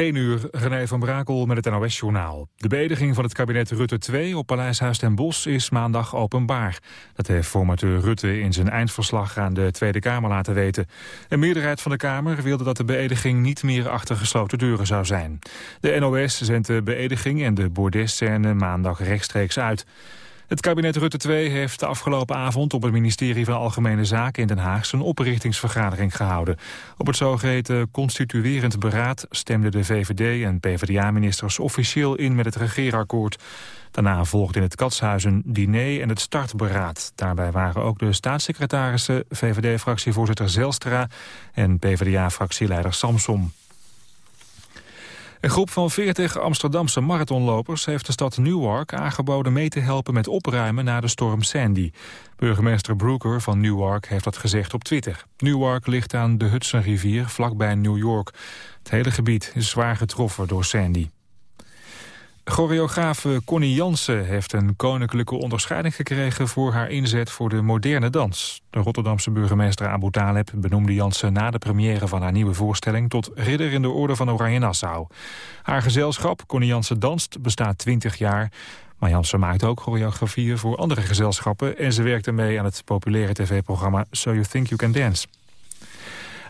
1 uur, René van Brakel met het NOS-journaal. De beëdiging van het kabinet Rutte 2 op Paleishuis ten Bosch is maandag openbaar. Dat heeft formateur Rutte in zijn eindverslag aan de Tweede Kamer laten weten. Een meerderheid van de Kamer wilde dat de beëdiging niet meer achter gesloten deuren zou zijn. De NOS zendt de beëdiging en de bordesscène maandag rechtstreeks uit. Het kabinet Rutte 2 heeft de afgelopen avond op het ministerie van Algemene Zaken in Den Haag zijn oprichtingsvergadering gehouden. Op het zogeheten constituerend beraad stemden de VVD en PvdA-ministers officieel in met het regeerakkoord. Daarna volgde in het Katshuis een diner en het startberaad. Daarbij waren ook de staatssecretarissen, VVD-fractievoorzitter Zelstra en PvdA-fractieleider Samsom. Een groep van 40 Amsterdamse marathonlopers heeft de stad Newark aangeboden mee te helpen met opruimen na de storm Sandy. Burgemeester Brooker van Newark heeft dat gezegd op Twitter. Newark ligt aan de Hudsonrivier vlakbij New York. Het hele gebied is zwaar getroffen door Sandy. Choreografe Connie Jansen heeft een koninklijke onderscheiding gekregen voor haar inzet voor de moderne dans. De Rotterdamse burgemeester Abu Taleb benoemde Jansen na de première van haar nieuwe voorstelling tot ridder in de orde van Oranje Nassau. Haar gezelschap Connie Jansen Danst bestaat 20 jaar, maar Jansen maakt ook choreografieën voor andere gezelschappen en ze werkte mee aan het populaire tv-programma So You Think You Can Dance.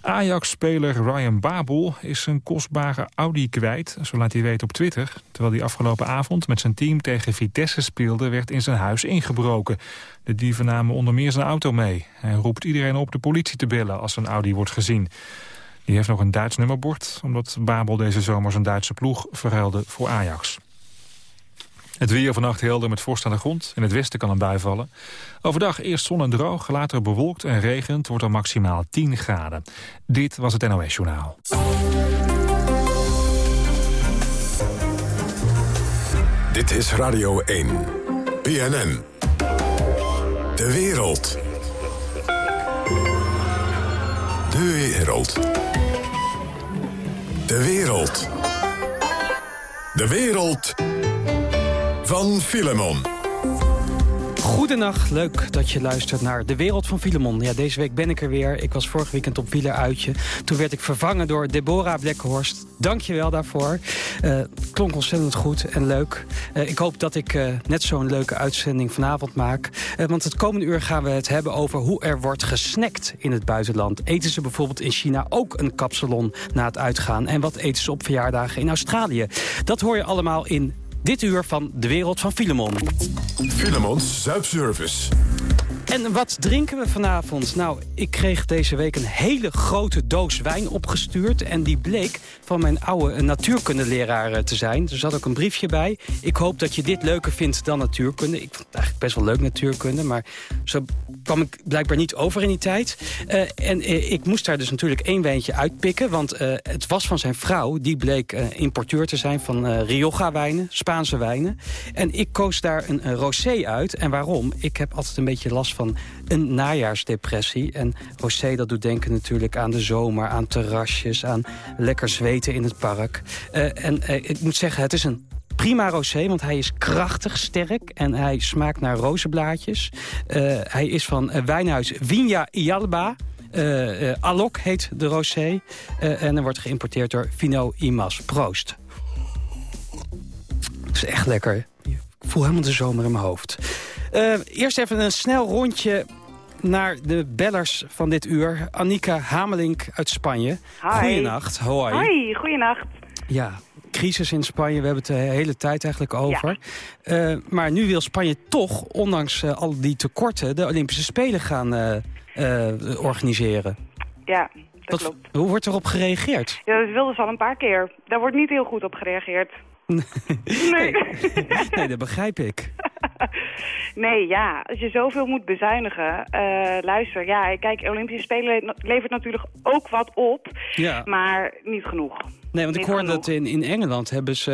Ajax-speler Ryan Babel is zijn kostbare Audi kwijt, zo laat hij weten op Twitter. Terwijl hij afgelopen avond met zijn team tegen Vitesse speelde, werd in zijn huis ingebroken. De dieven namen onder meer zijn auto mee. Hij roept iedereen op de politie te bellen als een Audi wordt gezien. Die heeft nog een Duits nummerbord, omdat Babel deze zomer zijn Duitse ploeg verhuilde voor Ajax. Het weer vannacht helder met vorst aan de grond. In het westen kan een bui vallen. Overdag eerst zon en droog, later bewolkt en regent. Wordt er maximaal 10 graden. Dit was het NOS Journaal. Dit is Radio 1. BNN. De wereld. De wereld. De wereld. De wereld van Filemon. Goedenacht, leuk dat je luistert naar De Wereld van Filemon. Ja, deze week ben ik er weer. Ik was vorig weekend op wieleruitje. Toen werd ik vervangen door Deborah Blekkenhorst. Dank je wel daarvoor. Uh, klonk ontzettend goed en leuk. Uh, ik hoop dat ik uh, net zo'n leuke uitzending vanavond maak. want het komende uur gaan we het hebben over hoe er wordt gesnackt in het buitenland. Eten ze bijvoorbeeld in China ook een kapsalon na het uitgaan? En wat eten ze op verjaardagen in Australië? Dat hoor je allemaal in dit uur van De Wereld van Filemon. Filemons Zuipservice. En wat drinken we vanavond? Nou, ik kreeg deze week een hele grote doos wijn opgestuurd... en die bleek van mijn oude natuurkundeleraar eh, te zijn. Er zat ook een briefje bij. Ik hoop dat je dit leuker vindt dan natuurkunde. Ik vond het eigenlijk best wel leuk natuurkunde... maar zo kwam ik blijkbaar niet over in die tijd. Uh, en uh, ik moest daar dus natuurlijk één wijntje uitpikken... want het was van zijn vrouw. Die bleek importeur te zijn van Rioja-wijnen, Spaanse wijnen. En ik koos daar een, een rosé uit. En waarom? Ik heb altijd een beetje last van van een najaarsdepressie. En Rosé, dat doet denken natuurlijk aan de zomer, aan terrasjes... aan lekker zweten in het park. Uh, en uh, ik moet zeggen, het is een prima rosé, want hij is krachtig, sterk en hij smaakt naar rozenblaadjes. Uh, hij is van wijnhuis Vinja Ialba. Alok heet de rosé. en er wordt geïmporteerd door Vino Imas. Proost. Het is echt lekker. Ik voel helemaal de zomer in mijn hoofd. Uh, eerst even een snel rondje naar de bellers van dit uur. Annika Hamelink uit Spanje. Hi. Goeienacht. Hoi. Hoi, goeienacht. Ja, crisis in Spanje. We hebben het de hele tijd eigenlijk over. Ja. Uh, maar nu wil Spanje toch, ondanks uh, al die tekorten... de Olympische Spelen gaan organiseren. Ja, dat Wat, klopt. Hoe wordt erop gereageerd? Ja, dat wilden ze al een paar keer. Daar wordt niet heel goed op gereageerd. nee. nee, dat begrijp ik. nee, ja, als je zoveel moet bezuinigen. Uh, luister, ja, kijk, Olympische Spelen levert natuurlijk ook wat op, ja. maar niet genoeg. Nee, want ik hoorde genoeg. dat in, in Engeland hebben ze,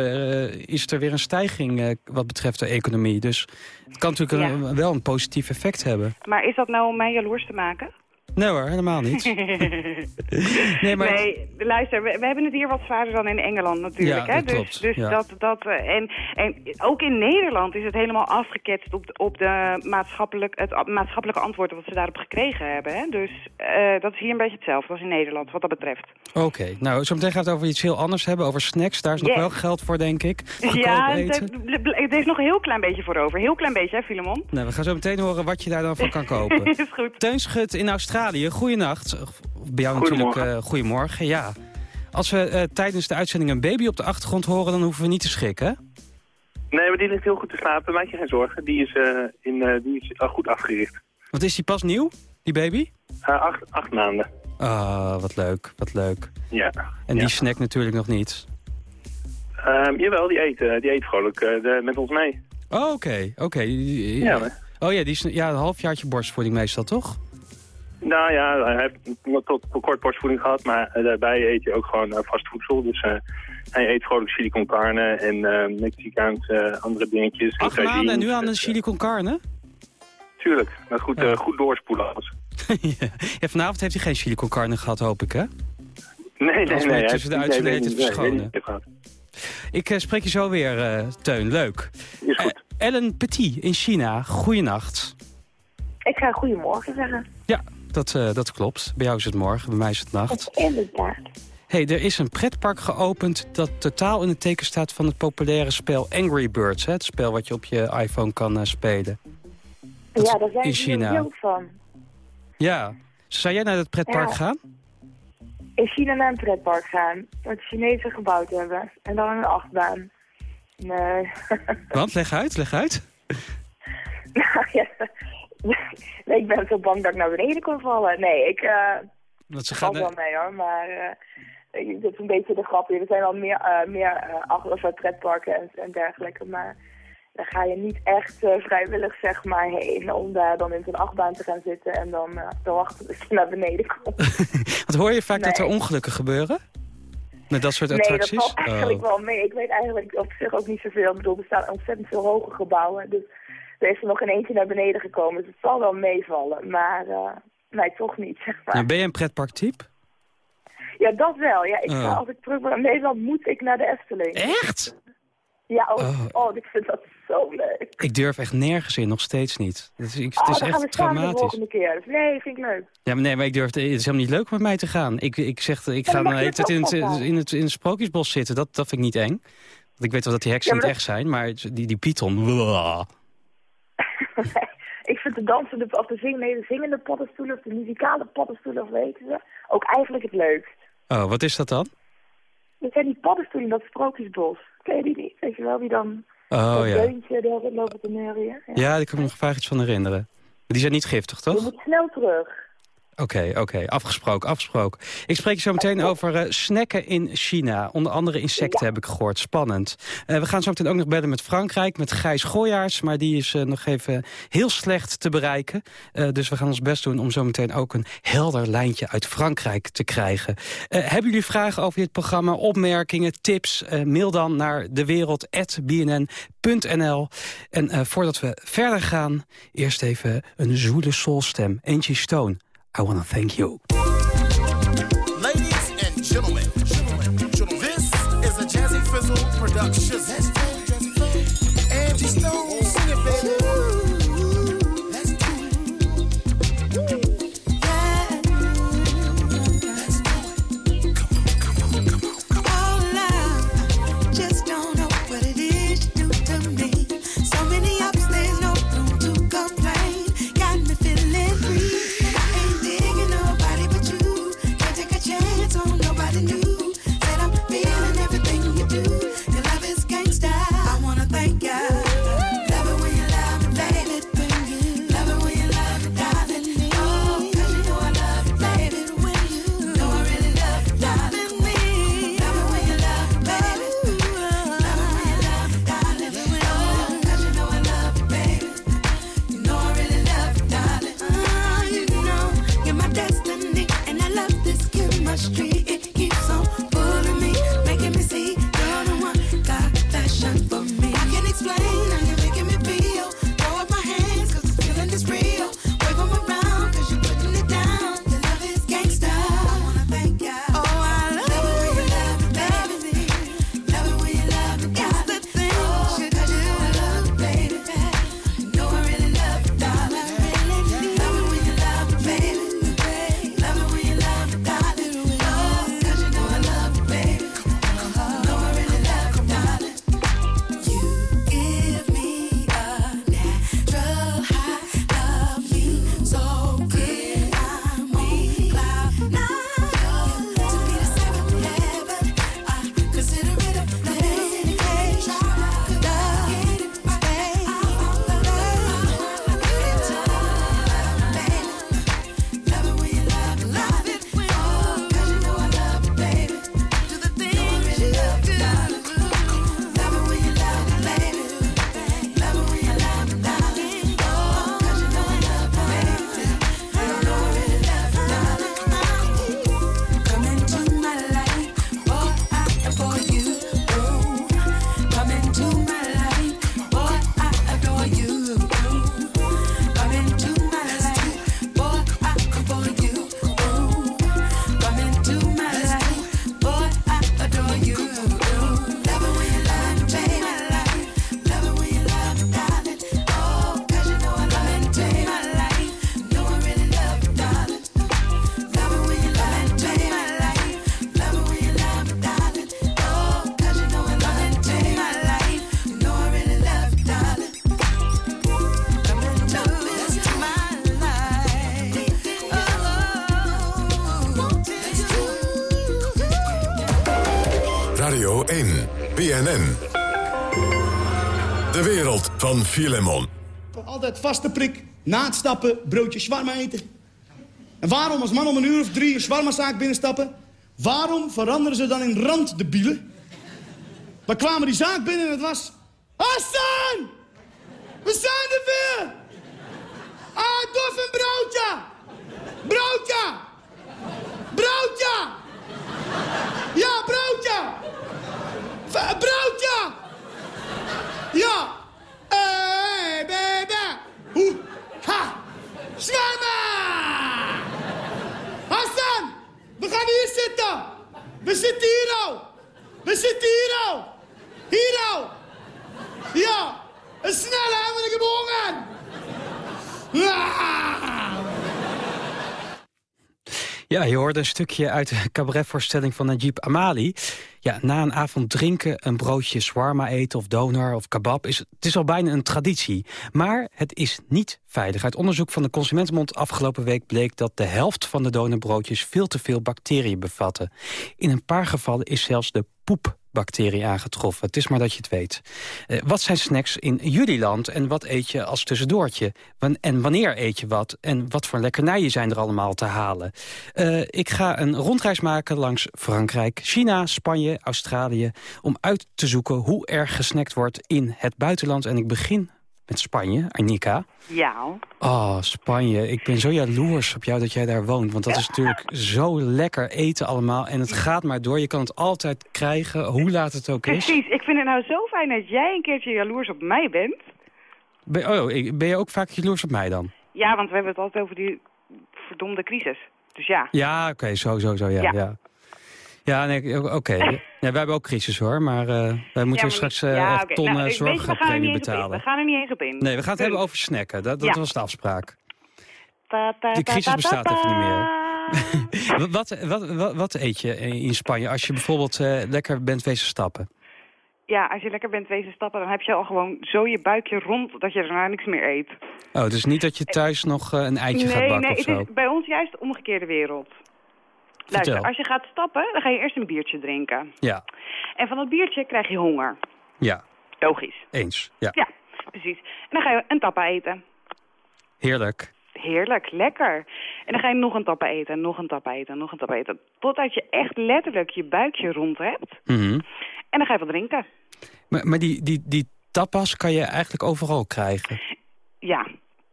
uh, is er weer een stijging uh, wat betreft de economie. Dus het kan natuurlijk Ja. een- wel een positief effect hebben. Maar is dat nou om mij jaloers te maken? Nee hoor, helemaal niet. nee, maar... nee, luister, we, we, hebben het hier wat zwaarder dan in Engeland natuurlijk. Ja, hè? Dus dus dat, dat, uh, en, en ook in Nederland is het helemaal afgeketst op, de, op de maatschappelijk, het maatschappelijke antwoord wat ze daarop gekregen hebben. Hè? Dus uh, dat is hier een beetje hetzelfde als in Nederland, wat dat betreft. Oké, okay. nou, zo meteen gaat het over iets heel anders hebben, over snacks. Daar is nog wel geld voor, denk ik. Ja, er is nog een heel klein beetje voor over. Heel klein beetje, hè, Filemon? Nou, we gaan zo meteen horen wat je daar dan van kan kopen. is goed. Teun Schut in Australië, goeienacht. Bij jou natuurlijk, uh, goedemorgen. Ja. Als we uh, tijdens de uitzending een baby op de achtergrond horen, dan hoeven we niet te schrikken. Nee, maar die ligt heel goed te slapen. Maak je geen zorgen. Die is, uh, in, die is goed afgericht. Wat is die pas nieuw, die baby? acht, acht maanden. Ah, wat leuk, wat leuk. Ja. En die snackt natuurlijk nog niet? Um, jawel, die eet, die eet vrolijk de, met ons mee. Oh, oké, oké. Okay. Ja. Oh ja, die is ja, een halfjaartje borstvoeding meestal, toch? Nou ja, hij heeft tot kort borstvoeding gehad, maar daarbij eet hij ook gewoon vast voedsel. Dus uh, hij eet vrolijk chili con carne en uh, Mexicaanse andere dingetjes. Acht maanden en nu aan de chili con carne? Tuurlijk, dat goed, ja. goed doorspoelen alles. ja. vanavond heeft hij geen chili con carne gehad, hoop ik, hè? Nee, nee, nee. Tussen de uitzending nee, nee, verschonen. Ik uh, spreek je zo weer, uh, Teun. Leuk. Is goed. Ellen Petit in China, goeienacht. Ik ga goedemorgen zeggen. Ja, dat, uh, dat klopt. Bij jou is het morgen, bij mij is het nacht. Inderdaad. hey, er is een pretpark geopend dat totaal in het teken staat van het populaire spel Angry Birds. Hè? Het spel wat je op je iPhone kan uh, spelen. Dat ja, daar zijn we heel van. Ja. Zou jij naar het pretpark ja. gaan? In China naar een pretpark gaan. Wat de Chinezen gebouwd hebben. En dan een achtbaan. Nee. Want? Leg uit, leg uit. nou ja, nee, ik ben zo bang dat ik naar beneden kon vallen. Nee, ik uh, Want ze gaan wel mee hoor, maar uh, dat is een beetje de grap hier. Er zijn al meer, uh, meer pretparken en, en dergelijke, maar daar ga je niet echt vrijwillig zeg maar heen om daar dan in zo'n achtbaan te gaan zitten en dan te wachten tot je naar beneden komt. Want hoor je vaak nee. dat er ongelukken gebeuren? Met dat soort attracties? Nee, dat valt eigenlijk oh. wel mee. Ik weet eigenlijk op zich ook niet zoveel. Ik bedoel, er staan ontzettend veel hoge gebouwen. Dus er is er nog in eentje naar beneden gekomen. Dus het zal wel meevallen. Maar uh, nee, toch niet, zeg maar. Nou, ben je een pretparktype? Ja, dat wel. Ja, ik, oh. Als ik terug ben in Nederland, moet ik naar de Efteling. Echt? Ja, oh, oh. oh ik vind dat zo leuk. Ik durf echt nergens in, nog steeds niet. Het is, het oh, is echt gaan we traumatisch. de volgende keer. Nee, vind ik leuk. Ja, maar nee, maar ik durf, het is helemaal niet leuk om met mij te gaan. Ik, ik zeg, ik ga het in, het, in, het, in het sprookjesbos zitten. Dat, dat vind ik niet eng. Want ik weet wel dat die heksen ja, niet echt zijn, maar die, die python... ik vind de dansende, of de zingende, de zingende paddenstoelen of de muzikale paddenstoelen, of weten ze, ook eigenlijk het leukst. Oh, wat is dat dan? Dat zijn die paddenstoelen, dat sprookjesbos. Ken je die niet? Weet je wel, die dan oh, dat ja. deuntje daar lopen te neurien? Ja, ja daar kan ik me nog vaak iets van herinneren. Die zijn niet giftig, toch? Je moet snel terug. Oké, okay, oké. Okay. Afgesproken, afgesproken. Ik spreek je zo meteen over uh, snacken in China. Onder andere insecten ja. heb ik gehoord. Spannend. Uh, we gaan zo meteen ook nog bellen met Frankrijk, met Gijs Gooijaars. Maar die is uh, nog even heel slecht te bereiken. dus we gaan ons best doen om zo meteen ook een helder lijntje uit Frankrijk te krijgen. hebben jullie vragen over dit programma, opmerkingen, tips? mail dan naar dewereld.bnn.nl. En voordat we verder gaan, eerst even een zoele soulstem. Angie Stone. I want to thank you. Ladies and gentlemen, this is a Jazzy Fizzle production. Angie Stone, sing it, baby. De wereld van Filemon. Altijd vaste prik, na het stappen, broodje shawarma eten. En waarom als man om een uur of drie een shawarmazaak binnenstappen... waarom veranderen ze dan in randdebielen? We kwamen die zaak binnen en het was... Hassan! We zijn er weer! Ah, dof een broodje! Broodje! Broodje! Ja, broodje! V- broodje! Ja! Hey, baby! Hoe? Ha! Zwemmen! Hassan! We gaan hier zitten! We zitten hier al! We zitten hier al! Hier al! Ja! Snel, hè, want ik! Ja, je hoorde een stukje uit de cabaretvoorstelling van Najib Amali. Ja, na een avond drinken, een broodje shawarma eten of donar of kebab... Is, het is al bijna een traditie. Maar het is niet veilig. Uit onderzoek van de Consumentenbond afgelopen week bleek... dat de helft van de donorbroodjes veel te veel bacteriën bevatten. In een paar gevallen is zelfs de poepbacterie aangetroffen. Het is maar dat je het weet. Eh, wat zijn snacks in jullie land en wat eet je als tussendoortje? En wanneer eet je wat? En wat voor lekkernijen zijn er allemaal te halen? Eh, ik ga een rondreis maken langs Frankrijk, China, Spanje, Australië... om uit te zoeken hoe er gesnackt wordt in het buitenland. En ik begin met Spanje, Annika. Ja. Oh, Spanje. Ik ben zo jaloers op jou dat jij daar woont. Want dat is natuurlijk zo lekker eten allemaal. En het gaat maar door. Je kan het altijd krijgen, hoe laat het ook is. Precies. Ik vind het nou zo fijn dat jij een keertje jaloers op mij bent. Ben, oh, ben je ook vaak jaloers op mij dan? Ja, want we hebben het altijd over die verdomde crisis. Dus ja. Ja, oké, zo, zo, zo, ja. Ja. Ja, ja. nee, oké. Ja, wij hebben ook crisis hoor, maar eh, wij moeten Ja, maar- straks eh ja, echt oké. tonnen Nou, zorgpremie betalen. We gaan er niet eens op in. Nee, we gaan het hebben Punt. over snacken. Dat, dat was de afspraak. Ta, crisis ta, bestaat ta, even niet ta. Wat, wat, wat, eet je in Spanje als je bijvoorbeeld eh, lekker bent wezen stappen? Ja, als je lekker bent wezen stappen, dan heb je al gewoon zo je buikje rond dat je daarna niks meer eet. Oh, dus niet dat je thuis nog eh, een eitje gaat nee, bakken nee, of het zo? is bij ons juist de omgekeerde wereld. Vertel. Luister, als je gaat stappen, dan ga je eerst een biertje drinken. Ja, En van dat biertje krijg je honger. ja, Logisch. eens. Ja, Ja, precies. En dan ga je een tappa eten. heerlijk. Heerlijk, lekker. En dan ga je nog een tappa eten, nog een tappa eten, nog een tappa eten. Totdat je echt letterlijk je buikje rond hebt. Mhm. En dan ga je wat drinken. Maar, maar die, die, die tapas kan je eigenlijk overal krijgen. Ja.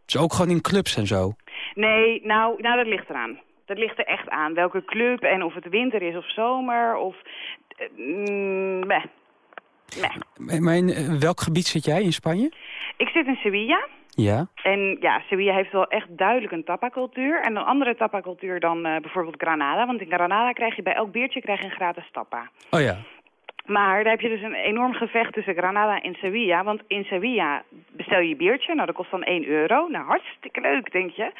Dus ook gewoon in clubs en zo. Nee, nou, nou, dat ligt eraan. Dat ligt er echt aan. Welke club en of het winter is of zomer of... eh, mm, meh. Meh. Maar- Maar in eh, welk gebied zit jij in Spanje? Ik zit in Sevilla. Ja. En ja, Sevilla heeft wel echt duidelijk een tapacultuur. En een andere tapacultuur dan eh, bijvoorbeeld Granada. Want in Granada krijg je bij elk biertje krijg je een gratis tappa. Oh ja. Maar daar heb je dus een enorm gevecht tussen Granada en Sevilla. Want in Sevilla bestel je je biertje. Nou, dat kost dan 1 euro. Nou, hartstikke leuk, denk je.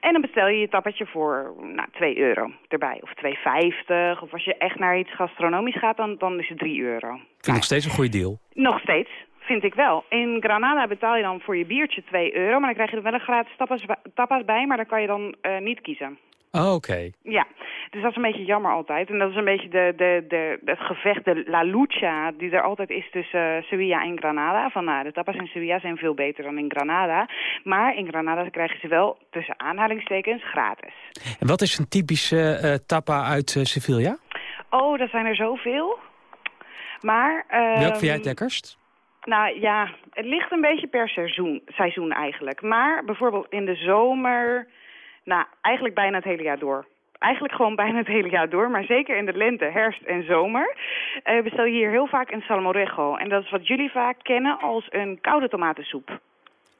En dan bestel je je tappetje voor nou, 2 euro erbij. Of 2,50. Of als je echt naar iets gastronomisch gaat, dan, dan is het 3 euro. Vind ik nog steeds een goede deal. Nog steeds, vind ik wel. In Granada betaal je dan voor je biertje 2 euro. Maar dan krijg je er wel een gratis tapas, tapas bij. Maar dan kan je dan eh, niet kiezen. Oh, oké. Ja, dus dat is een beetje jammer altijd. En dat is een beetje de, de, de, het gevecht, de la lucha die er altijd is tussen eh, Sevilla en Granada. Van nou, de tapas in Sevilla zijn veel beter dan in Granada. Maar in Granada krijgen ze wel tussen aanhalingstekens gratis. En wat is een typische eh, tapa uit eh, Sevilla? Oh, dat zijn er zoveel. Maar... Welk ehm, vind jij het lekkerst? Nou ja, het ligt een beetje per seizoen, seizoen eigenlijk. Maar bijvoorbeeld in de zomer, nou eigenlijk bijna het hele jaar door. Eigenlijk gewoon bijna het hele jaar door, maar zeker in de lente, herfst en zomer... eh, bestel je hier heel vaak een salmorejo. En dat is wat jullie vaak kennen als een koude tomatensoep.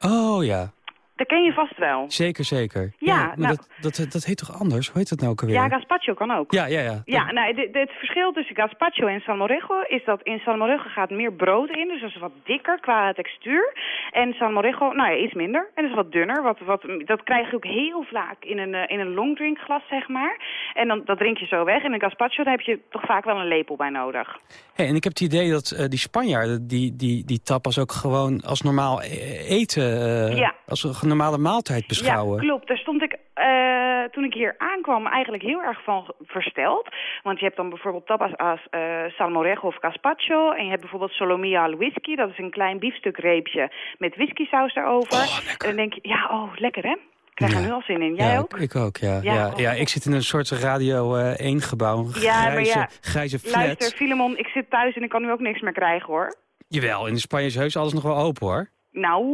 Oh ja, Dat ken je vast wel. zeker, zeker. Ja, maar nou- dat, dat, dat heet toch anders? Hoe heet dat nou ook alweer? Ja, gazpacho kan ook. ja, ja. ja. Ja, nou, het verschil tussen gazpacho en salmorejo is dat in salmorejo gaat meer brood in. Dus dat is wat dikker qua textuur. En salmorejo, nou ja, iets minder. En dat is wat dunner. Wat, wat, dat krijg je ook heel vaak in een, eh, in een longdrinkglas, zeg maar. En dan, dat drink je zo weg. En in gazpacho daar heb je toch vaak wel een lepel bij nodig. Hey, en ik heb het idee dat eh, die Spanjaarden die, die, die tapas ook gewoon als normaal e- eten, eh, Ja. Als een normale maaltijd beschouwen. Ja, klopt. Daar stond ik eh, toen ik hier aankwam eigenlijk heel erg van versteld. Want je hebt dan bijvoorbeeld tapas als eh salmorejo of gazpacho. En je hebt bijvoorbeeld solomia al whisky. Dat is een klein biefstukreepje met whiskysaus daarover. en dan denk je, ja, oh, lekker hè? Ik krijg er nu al zin in. Jij ja, ook? Ik, ook, ja. Ja, Ja, oh. ja, ik zit in een soort Radio eh 1 gebouw. Een Ja, maar grijze, ja, grijze flat. Luister, Filemon, ik zit thuis en ik kan nu ook niks meer krijgen hoor. Jawel, in Spanje is heus alles nog wel open hoor. Nou,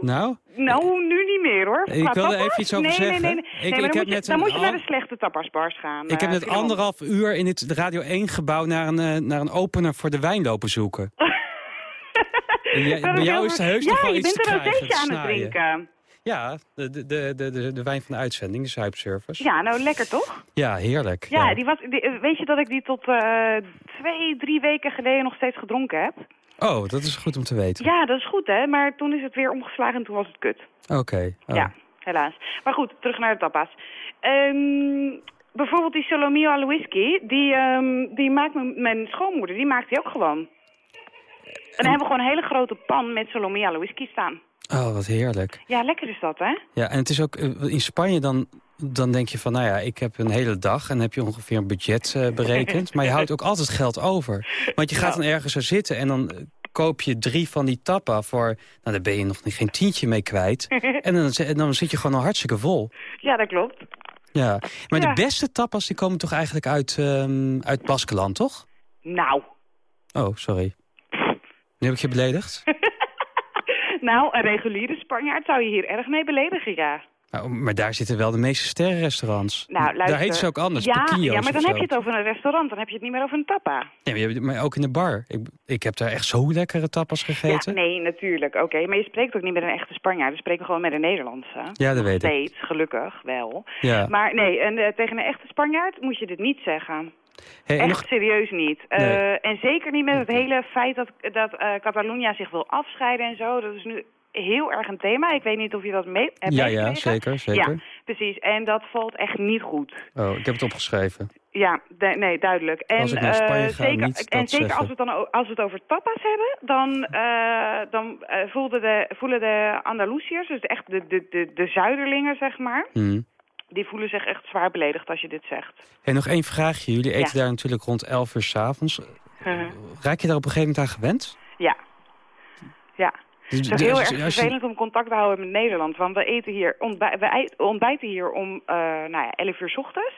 Nou, nou, nu niet meer hoor. Ik wilde even iets over nee, zeggen. Nee, nee, Ik- nee. heb moet je, net dan een moet je naar de slechte tapasbars gaan. ik heb eh, net anderhalf uur in het Radio 1 gebouw naar een, eh, naar een opener voor de wijn lopen zoeken. Bij jou is er heus ja, nog wel je iets bent te een krijgen, rozeetje te aan het drinken. Ja, de, de, de, de, de, wijn van de uitzending, de Zuipservice. Ja, nou lekker toch? Ja, heerlijk. Ja, Die was, die- eh, weet je dat ik die tot twee, drie weken geleden nog steeds gedronken heb? Oh, dat is goed om te weten. Ja, dat is goed hè, maar toen is het weer omgeslagen en toen was het kut. Oké. oh. Ja, helaas. Maar goed, terug naar de tapas. Ehm, bijvoorbeeld die Solomio al whisky, die, ehm, die maakt mijn, mijn schoonmoeder, die maakt die ook gewoon. En dan hebben we gewoon een hele grote pan met Solomio al whisky staan. Oh, wat heerlijk. Ja, lekker is dat hè? Ja, en het is ook eh, in Spanje dan, dan denk je van, nou ja, ik heb een hele dag en heb je ongeveer een budget eh, berekend. maar je houdt ook altijd geld over. Want je gaat dan ergens zo zitten en dan eh, koop je drie van die tappa voor, nou daar ben je nog niet- geen tientje mee kwijt. en dan, dan zit je gewoon al hartstikke vol. Ja, dat klopt. Ja, maar Ja. de beste tapas die komen toch eigenlijk uit, ehm uit Baskeland, toch? Nou, Oh, sorry. Nu heb ik je beledigd. nou, een reguliere Spanjaard zou je hier erg mee beledigen, ja. Nou, maar daar zitten wel de meeste sterrenrestaurants. Nou, luister. Daar heet ze ook anders, ja, ja, maar dan heb je het over een restaurant, dan heb je het niet meer over een tappa. Nee, maar, je- maar ook in de bar. Ik, ik heb daar echt zo lekkere tapas gegeten. Ja, nee, natuurlijk, oké. Maar je spreekt ook niet met een echte Spanjaard, je spreekt gewoon met een Nederlandse. Ja, dat weet ik. Steeds, gelukkig wel. Ja. Maar nee, en, eh, tegen een echte Spanjaard moet je dit niet zeggen. Hey, Echt nog, serieus niet. Eh, en zeker niet met het hele feit dat, dat eh Catalunya zich wil afscheiden en zo. Dat is nu heel erg een thema. Ik weet niet of je dat mee hebt ja, ja, zeker, zeker. Ja, precies. En dat valt echt niet goed. Oh, ik heb het opgeschreven. Ja, nee, duidelijk. En, Als ik naar Spanje eh, ga, zeker, niet en zeker zeggen. als we, het dan, als we het over tapas hebben, dan, eh, dan voelden de, voelen de Andalusiërs, dus echt de, de, de, de Zuiderlingen, zeg maar, Hm. Die voelen zich echt zwaar beledigd als je dit zegt. Hey, nog één vraagje. Jullie eten Ja. daar natuurlijk rond 11 uur s'avonds. Uh, Raak je daar op een gegeven moment aan gewend? ja. Ja. Dus- Het is dus heel als- erg je- vervelend om contact te houden met Nederland. Want we eten hier, ontbij we ei- ontbijten hier om eh nou ja, 11 uur 's ochtends.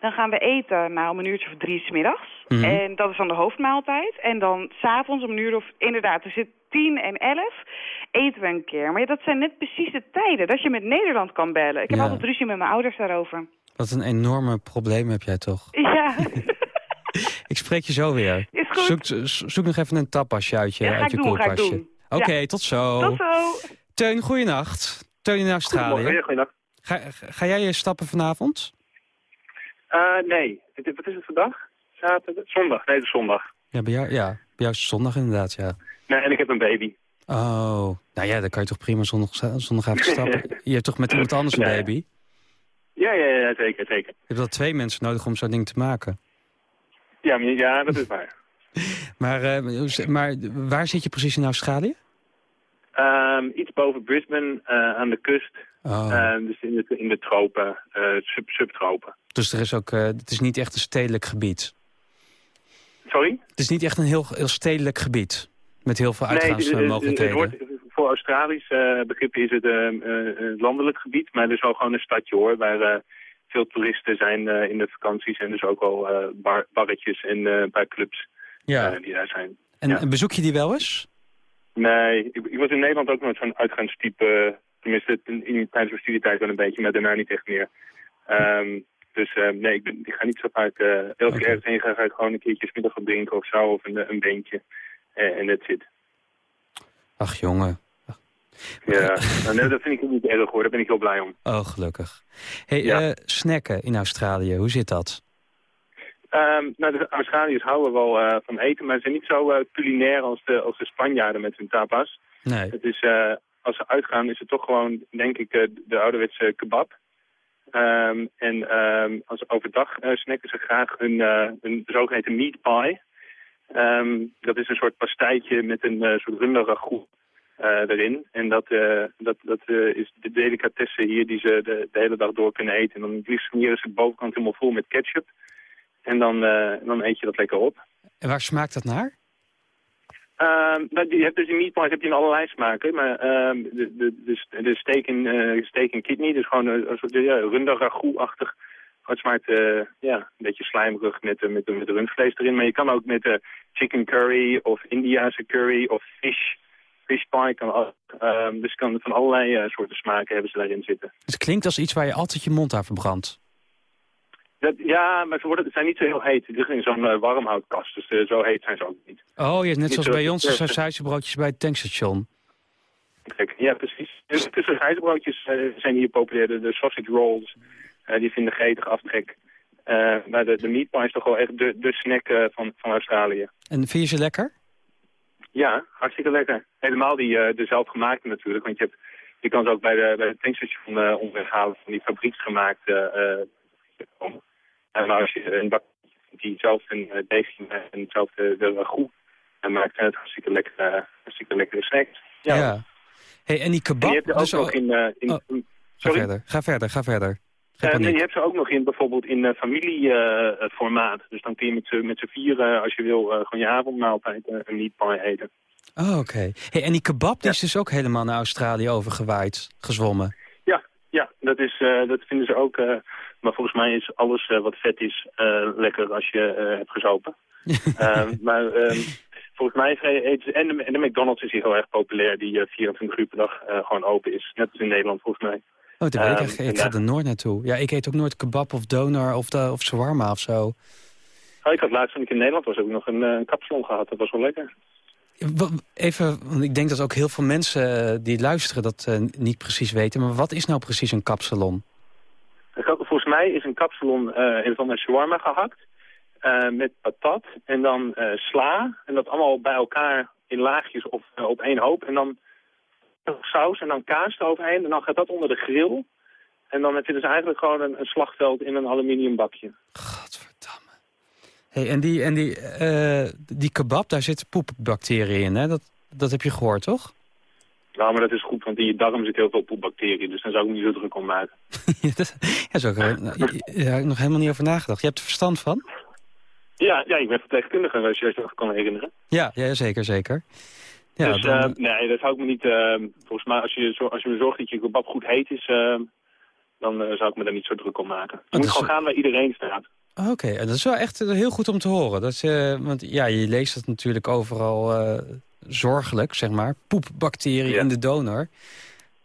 Dan gaan we eten nou, om een uurtje of drie 's middags. Mhm. En dat is dan de hoofdmaaltijd. En dan s'avonds om een uur of inderdaad tussen 10 en 11 eten we een keer. Maar ja, dat zijn net precies de tijden dat je met Nederland kan bellen. Ik heb Ja. altijd ruzie met mijn ouders daarover. Wat een enorme probleem heb jij toch? Ja, Ik spreek je zo weer. Is goed. Zoek, zo- zoek nog even een tapasje uit je, Ja, uit je doen, koelkastje. Oké, Ja. tot zo. tot zo. Teun, goeienacht. Teun in Australië. Goeiedag. Ga, ga jij je stappen vanavond? Eh, nee, wat is het vandaag? Zaterdag? Zondag. Nee, het is zondag. Ja, bij jou, ja, bij jou is het zondag inderdaad, ja. Nee, en ik heb een baby. Oh, nou ja, dan kan je toch prima zondag, zondagavond stappen. Je hebt toch met iemand anders een baby? Ja, ja, ja, zeker, zeker. Je hebt wel twee mensen nodig om zo'n ding te maken. Ja, maar- ja dat is waar. Maar, eh, maar waar zit je precies in Australië? Ehm, iets boven Brisbane, eh, aan de kust. Oh, Ehm, dus in de, in de tropen, eh, sub, subtropen. dus er is ook, het is niet echt een stedelijk gebied. Sorry? Het is niet echt een heel, heel stedelijk gebied. Met heel veel uitgaansmogelijkheden. wordt, voor Australisch eh begrip is het een landelijk gebied. Maar is wel gewoon een stadje hoor, waar veel toeristen zijn in de vakanties. En dus ook al bar, barretjes en paar clubs ja. eh, die daar zijn. En, ja. en bezoek je die wel eens? Nee, ik, ik was in Nederland ook nooit zo'n uitgaanstype. tenminste, in, in, tijdens mijn studietijd wel een beetje, maar daarna niet echt meer. Ehm, dus eh, nee, ik, ben, ik ga niet zo vaak... eh elke keer ergens heen ga, ga ik gewoon een keertje middag wat drinken of zo. Of een, een beentje. En that's it. Ach jongen. Ja, nou, dat vind ik niet erg hoor. Daar ben ik heel blij om. Oh, gelukkig. Hey, Ja. snacken in Australië, hoe zit dat? Ehm, nou, de Australiërs houden wel eh, van eten, maar ze zijn niet zo eh, culinair als de, als de Spanjaarden met hun tapas. Nee. Het is, eh, als ze uitgaan is het toch gewoon, denk ik, de ouderwetse kebab. Ehm, en ehm, als overdag snacken ze graag hun, hun zogeheten meat pie. Dat is een soort pastijtje met een soort runderragout. eh, erin. En dat, dat, dat is de delicatesse hier die ze de, de hele dag door kunnen eten. En dan het liefst smeren ze de bovenkant helemaal vol met ketchup. En dan, eh, dan eet je dat lekker op. En waar smaakt dat naar? Nou, je hebt dus in meatballs heb je in allerlei smaken. Maar ehm, de, de, de, de steak, eh, steak kidney, dus gewoon een, een soort ja, runda ragout-achtig. Het smaakt eh, ja, een beetje slijmerig met, eh, met, met rundvlees erin. Maar je kan ook met chicken curry of Indiase curry of fish, fish pie. Kan. Ehm, dus kan van allerlei eh, soorten smaken hebben ze daarin zitten. Het klinkt als iets waar je altijd je mond aan verbrandt. Dat, ja, maar ze worden, zijn niet zo heel heet. Het liggen in zo'n eh, warmhoutkast, dus eh, zo heet zijn ze ook niet. Oh, ja, net zoals zo- bij ons de sausijzenbroodjes bij het tankstation. Kijk, Ja, precies. Dus tussen geitenbroodjes eh, zijn hier populair. De, de sausage rolls, die vinden gretig aftrek. Maar de, de meat pie is toch wel echt de, de snack van, van Australië. En vind je ze lekker? Ja, hartstikke lekker. Helemaal die de zelfgemaakte natuurlijk. Want je, hebt, je kan ze ook bij de, bij het tankstation onderweg halen van die fabrieksgemaakte. eh en maar als je een bak die zelf een uh, deegje en hetzelfde de ragout en maakt, zijn het hartstikke lekker, eh, hartstikke lekkere snacks. Ja. Hey, en die En kebab... je hebt er ook dus nog al- in... eh, in Oh, Ga sorry? verder, ga verder, ga verder. Eh, nee, je hebt ze ook nog in bijvoorbeeld in eh, familieformaat. dus dan kun je met z'n met z'n vieren, als je wil, eh, gewoon je avondmaaltijd eh, een meat pie eten. Oh, oké. Hey, en die kebab die Ja. is dus ook helemaal naar Australië overgewaaid, gezwommen. Ja, ja dat, is, eh, dat vinden ze ook. Maar volgens mij is alles eh, wat vet is eh, lekker als je eh, hebt gezopen. Ehm, maar ehm, volgens mij is en de, en de McDonald's is hier heel erg populair, die eh, 24 uur per dag gewoon open is. Net als in Nederland volgens mij. Oh, dat weet ik echt. Ik ga daar- er nooit naartoe. Ja, ik eet ook nooit kebab of doner of, de, of shawarma of zo. Oh, ik had laatst toen ik in Nederland was, ik nog een, een kapsalon gehad. Dat was wel lekker. Even, want ik denk dat ook heel veel mensen die luisteren dat niet precies weten. Maar wat is nou precies een kapsalon? Volgens mij is een kapsalon eh van een shawarma gehakt. eh, met patat en dan eh, sla. En dat allemaal bij elkaar in laagjes of op één hoop. En dan saus en dan kaas eroverheen. En dan gaat dat onder de grill. En dan heb je dus eigenlijk gewoon een, een slagveld in een aluminium bakje. Godverdamme. Hey, en die, en die, die kebab, daar zitten poepbacteriën in, hè? Dat, dat heb je gehoord, toch? Nou, maar dat is goed, want in je darm zit heel veel poepbacteriën. Dus daar zou ik me niet zo druk om maken. ja, dat, zo, ja, daar heb ik nog helemaal niet over nagedacht. Je hebt er verstand van? Ja, ja ik ben verpleegkundige, als je je dat kan herinneren. Ja, ja zeker, zeker. Ja, dus dan- eh, nee, dat zou ik me niet... eh, volgens mij, als je, als je zorgt dat je kebab goed heet is... eh, dan zou ik me daar niet zo druk om maken. Je dat moet is- gewoon gaan waar iedereen staat. Oké, dat is wel echt heel goed om te horen. Dat, je- want ja, je leest het natuurlijk overal zorgelijk, zeg maar. Poepbacteriën Ja. in de donor.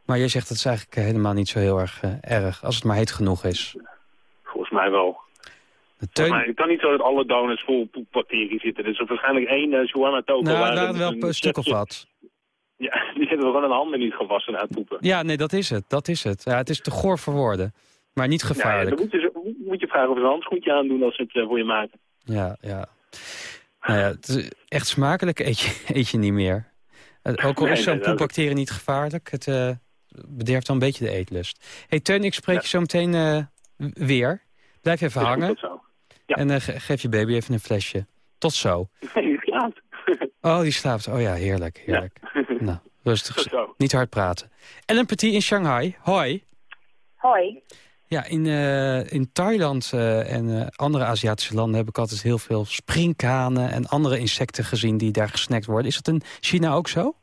Maar jij zegt dat is eigenlijk eh, helemaal niet zo heel erg eh, erg. Als het maar heet genoeg is. Volgens mij wel. Mij, teun... het kan niet zo dat alle donuts vol poepbacteriën zitten. Dus er is waarschijnlijk één uh, shawarma toko. Nou, er wel een een stuk of wat. Ja, die hebben gewoon hun handen niet gewassen het poepen. Ja, nee, dat is het. Dat is het. Ja, het is te goor voor woorden. Maar niet Ja, gevaarlijk. dan moet je, moet je vragen of ze een handschoentje aandoen als ze het voor je maken. Ja, ja. Nou ja, het is echt smakelijk eet je, eet je niet meer. Ook al Nee, is zo'n poepbacterie niet gevaarlijk, het eh, bederft wel een beetje de eetlust. hey, Teun, ik spreek Ja. je zo meteen eh, weer. Blijf even hangen tot zo. Ja. en eh, ge- geef je baby even een flesje. Tot zo. Nee, die slaapt. Oh, die slaapt. Oh ja, heerlijk, heerlijk. Nou, rustig. Tot zo. Niet hard praten. Ellen Petit in Shanghai. Hoi. Hoi. Ja, in, eh, in Thailand eh, en eh, andere Aziatische landen heb ik altijd heel veel springkanen en andere insecten gezien die daar gesnackt worden. Is dat in China ook zo?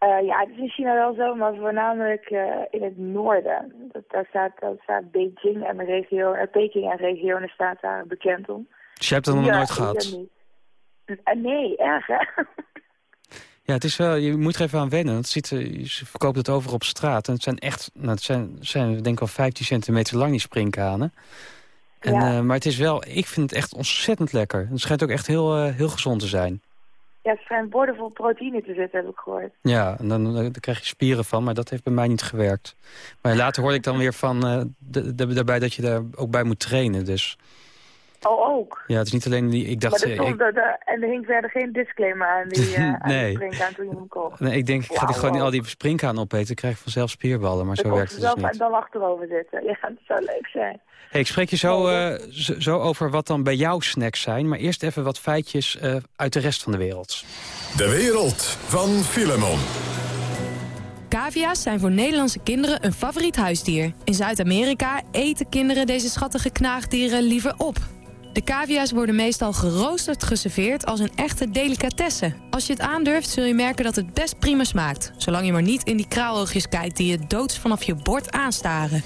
Ja, het is in China wel zo, maar voornamelijk in het noorden. Dat, daar, staat, daar staat Beijing en de regio, Peking en regionen staat daar bekend om. Dus je hebt dat nog Ja, nooit gehad? Eh, nee, erg hè? Ja, het is wel, je moet er even aan wennen. Het ziet, ze verkopen het over op straat. En het zijn echt, nou, het zijn, zijn denk ik wel 15 centimeter lang, die springkanen. En, Ja. eh, maar het is wel, ik vind het echt ontzettend lekker. Het schijnt ook echt heel, eh, heel gezond te zijn. Ja, het schijnt boordevol proteïne te zitten, heb ik gehoord. Ja, en dan, dan, krijg je spieren van, maar dat heeft bij mij niet gewerkt. Maar later hoorde ik dan weer van, eh, daarbij dat je daar ook bij moet trainen. Dus Oh, ook. ja, het is niet alleen die, ik dacht... eh, ik, er, er- en er hing verder geen disclaimer aan die, aan Nee. die springkaan toen je hem kocht. nee, ik denk, ik ga die gewoon wauw. al die springkaan opeten, dan krijg ik vanzelf spierballen. Maar zo werkt het dus zelf en niet. dan achterover zitten. Ja, dat zou leuk zijn. Hey, ik spreek je zo, eh, zo, zo over wat dan bij jou snacks zijn. Maar eerst even wat feitjes eh, uit de rest van de wereld. De wereld van Filemon. Cavia's zijn voor Nederlandse kinderen een favoriet huisdier. In Zuid-Amerika eten kinderen deze schattige knaagdieren liever op. De cavia's worden meestal geroosterd geserveerd als een echte delicatesse. Als je het aandurft zul je merken dat het best prima smaakt. Zolang je maar niet in die kraaloogjes kijkt die je doods vanaf je bord aanstaren.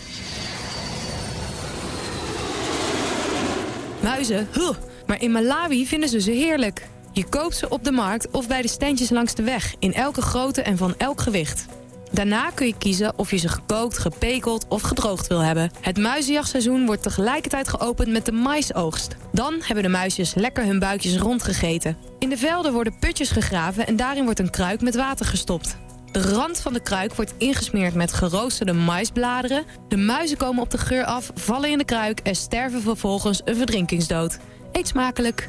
Muizen, huh, maar in Malawi vinden ze ze heerlijk. Je koopt ze op de markt of bij de standjes langs de weg... in elke grootte en van elk gewicht. Daarna kun je kiezen of je ze gekookt, gepekeld of gedroogd wil hebben. Het muizenjachtseizoen wordt tegelijkertijd geopend met de maisoogst. Dan hebben de muisjes lekker hun buikjes rondgegeten. In de velden worden putjes gegraven en daarin wordt een kruik met water gestopt. De rand van de kruik wordt ingesmeerd met geroosterde maisbladeren. De muizen komen op de geur af, vallen in de kruik en sterven vervolgens een verdrinkingsdood. Eet smakelijk.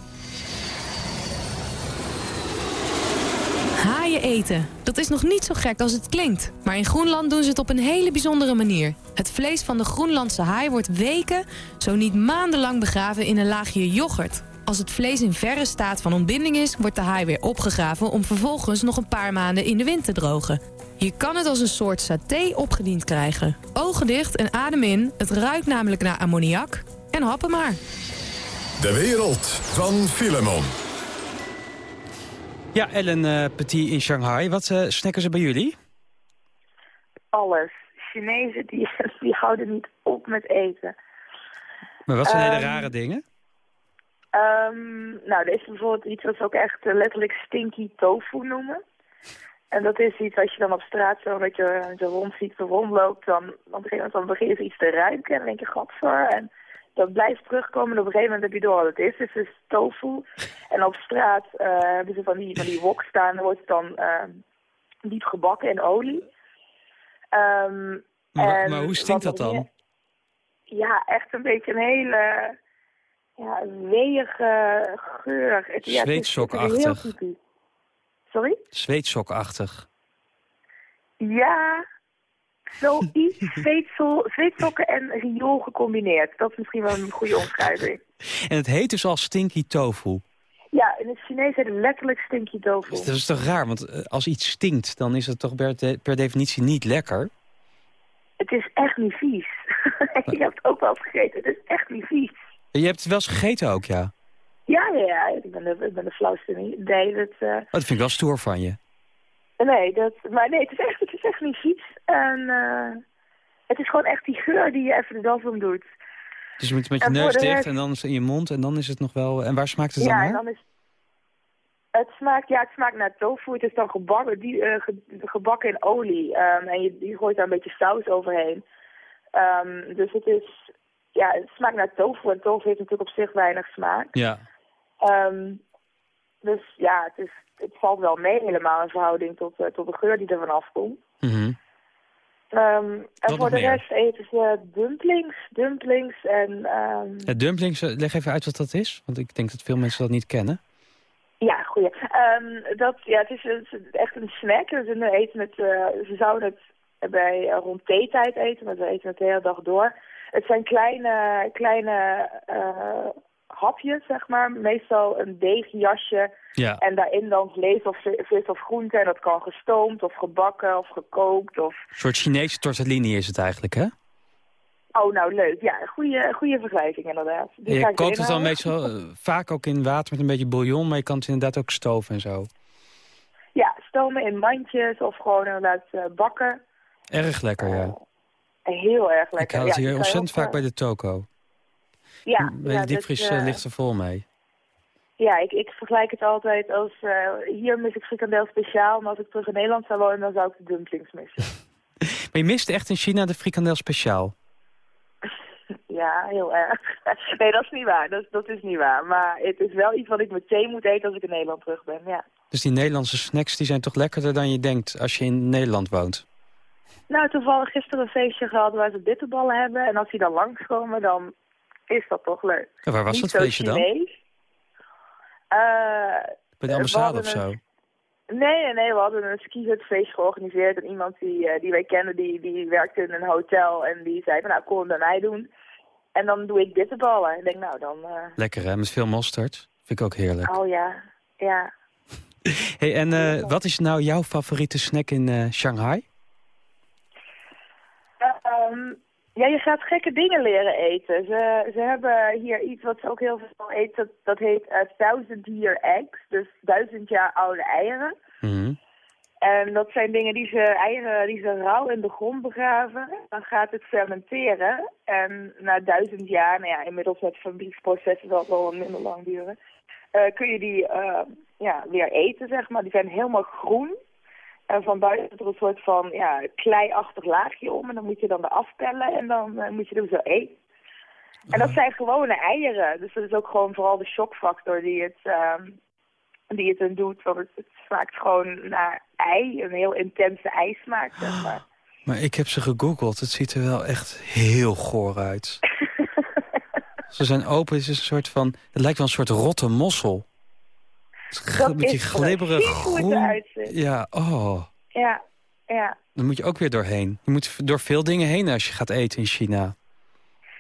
Haaien eten. Dat is nog niet zo gek als het klinkt. Maar in Groenland doen ze het op een hele bijzondere manier. Het vlees van de Groenlandse haai wordt weken, zo niet maandenlang begraven in een laagje yoghurt. Als het vlees in verre staat van ontbinding is, wordt de haai weer opgegraven... om vervolgens nog een paar maanden in de wind te drogen. Je kan het als een soort saté opgediend krijgen. Ogen dicht en adem in. Het ruikt namelijk naar ammoniak. En happen maar. De wereld van Filemon. Ja, Ellen eh, Petit in Shanghai. Wat uh, snacken ze bij jullie? Alles. Chinezen die, die houden niet op met eten. Maar wat zijn hele Ehm, rare dingen? Ehm, nou, er is bijvoorbeeld iets wat ze ook echt eh, letterlijk stinky tofu noemen. En dat is iets als je dan op straat zo met je, zo rond ziet, rondloopt, dan, op een gegeven moment dan begin je iets te ruiken en dan denk je, gadver. En dat blijft terugkomen en op een gegeven moment heb je door wat het is. Het is tofu. En op straat eh, hebben ze van die, van die wok staan, dan wordt het dan eh, diep gebakken in olie. Ehm, Maar, en maar hoe stinkt dat dan? Ja, echt een beetje een hele ja, weeige geur. Het, ja, Zweetsokachtig. Sorry? Zweetsokachtig. Ja, zoiets. Zweetsel, zweetsokken en riool gecombineerd. Dat is misschien wel een goede omschrijving. En het heet dus al stinky tofu. Ja, in het Chinees heet het letterlijk stinky tofu. Dat is toch raar, want eh, als iets stinkt... dan is het toch per, de- per definitie niet lekker? Het is echt niet vies. Je hebt het ook wel eens gegeten. Het is echt niet vies. Je hebt het wel eens gegeten ook, ja. Ja, ja, ja. Ik ben de, ik ben de flauwste. Nee, dat, eh, Oh, dat vind ik wel stoer van je. Nee, dat, maar nee, het is echt, het is echt niet. En eh, het is gewoon echt die geur die je even de das om doet. Dus je moet met je En neus dicht en dan is het in je mond en dan is het nog wel... En waar smaakt het dan naar? en dan is... Het smaakt, ja, het smaakt naar tofu. Het is dan gebakken, die, eh, ge- gebakken in olie. Ehm, en je, je gooit daar een beetje saus overheen. Ehm, dus het is... Ja, het smaakt naar tofu. En tofu heeft natuurlijk op zich weinig smaak. Ja. Ehm, dus ja, het, is, het valt wel mee helemaal in verhouding tot, eh, tot de geur die er vanaf komt. Mhm. Ehm, en voor de meer? rest eten ze dumplings, dumplings en... ehm, Ja, dumplings, eh, leg even uit wat dat is. Want ik denk dat veel mensen dat niet kennen. Ja, goeie. Ehm, dat, ja, het is, het is echt een snack. Dus we eten het, eh, ze zouden het bij eh, rond theetijd eten, maar we eten het de hele dag door. Het zijn kleine, kleine eh, hapjes, zeg maar. Meestal een deegjasje. Ja. En daarin dan vlees of vi- vis of groente. En dat kan gestoomd of gebakken of gekookt of... Een soort Chinese tortellini is het eigenlijk, hè? Oh, nou leuk. Ja, goede, goede vergelijking inderdaad. Die je ik kookt het dan meestal eh, vaak ook in water met een beetje bouillon... maar je kan het inderdaad ook stoven en zo. Ja, stomen in mandjes of gewoon inderdaad eh, bakken. Erg lekker, ja. Heel erg Ik lekker. haal het ja, hier ontzettend vaak eh, bij de toko. Ja, Bij ja, de diepvries eh, eh, ligt er vol mee. Ja, ik, ik vergelijk het altijd als... eh, hier mis ik frikandel speciaal, maar als ik terug in Nederland zou wonen, dan zou ik de dumplings missen. Maar je mist echt in China de frikandel speciaal. ja, heel erg. nee, dat is niet waar. Dat, dat is niet waar. Maar het is wel iets wat ik meteen moet eten als ik in Nederland terug ben, ja. Dus die Nederlandse snacks die zijn toch lekkerder dan je denkt als je in Nederland woont. Nou, toevallig gisteren een feestje gehad waar ze bitterballen hebben. En als die dan langskomen, dan is dat toch leuk. En waar was Niet dat feestje dan? Eh, Bij de we ambassade of zo? Nee, nee, we hadden een skihutfeest georganiseerd. En iemand die, eh, die wij kennen, die, die werkte in een hotel. En die zei van, nou, kom het bij mij doen. En dan doe ik bitterballen. En ik denk, nou, dan... eh, Lekker hè, met veel mosterd. Vind ik ook heerlijk. oh ja, ja. Hey, en eh, wat is nou jouw favoriete snack in eh, Shanghai? Ehm, ja, je gaat gekke dingen leren eten. Ze, ze hebben hier iets wat ze ook heel veel eten. Dat, dat heet uh, thousand year eggs. Dus duizend jaar oude eieren. Mhm. En dat zijn dingen die ze, eieren die ze rauw in de grond begraven. Dan gaat het fermenteren. En na duizend jaar, nou ja, inmiddels met fabrieksprocessen zal het wel minder lang duren. eh, kun je die eh, ja, weer eten, zeg maar. Die zijn helemaal groen. En van buiten zit er een soort van ja, kleiachtig laagje om. En dan moet je dan eraf pellen en dan eh, moet je hem zo eten. En dat zijn gewone eieren. Dus dat is ook gewoon vooral de shockfactor die het, ehm, die het dan doet. Want het, het smaakt gewoon naar ei. Een heel intense eismaak, zeg maar. Maar ik heb ze gegoogeld. Het ziet er wel echt heel goor uit. Ze zijn open. Het is een soort van... Het lijkt wel een soort rotte mossel. Dat Een beetje is glibberig precies hoe het groen. Ja, oh. Ja, ja. Dan moet je ook weer doorheen. Je moet door veel dingen heen als je gaat eten in China.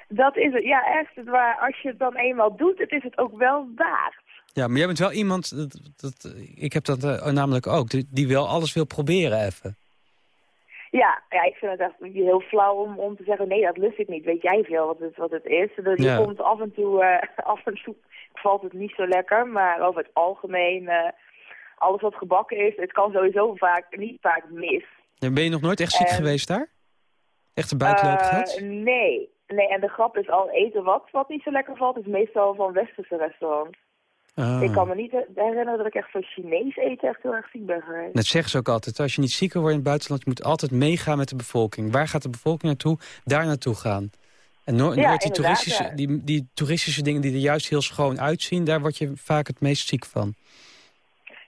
Dat is het. Ja, echt. Het waar, als je het dan eenmaal doet, het is het ook wel waard. Ja, maar jij bent wel iemand... Dat, dat, ik heb dat eh, namelijk ook. Die, die wel alles wil proberen even. Ja, ja, ik vind het echt heel flauw om, om te zeggen, nee, dat lust ik niet. Weet jij veel wat het, wat het is? Dat je komt af en toe, eh, af en toe valt het niet zo lekker, maar over het algemeen, eh, alles wat gebakken is, het kan sowieso vaak, niet vaak mis. Ja, Ben je nog nooit echt ziek En- geweest daar? Echt een buitenloop Eh, gehad? Nee. Nee, en de grap is al eten wat, wat niet zo lekker valt, is meestal van westerse restaurants. Ah. Ik kan me niet herinneren dat ik echt van Chinees eten echt heel erg ziek ben geweest. Dat zeggen ze ook altijd. Als je niet zieker wordt in het buitenland... je moet altijd meegaan met de bevolking. Waar gaat de bevolking naartoe? Daar naartoe gaan. En no- Ja, nooit die, toeristische, ja. die, die toeristische dingen die er juist heel schoon uitzien... daar word je vaak het meest ziek van.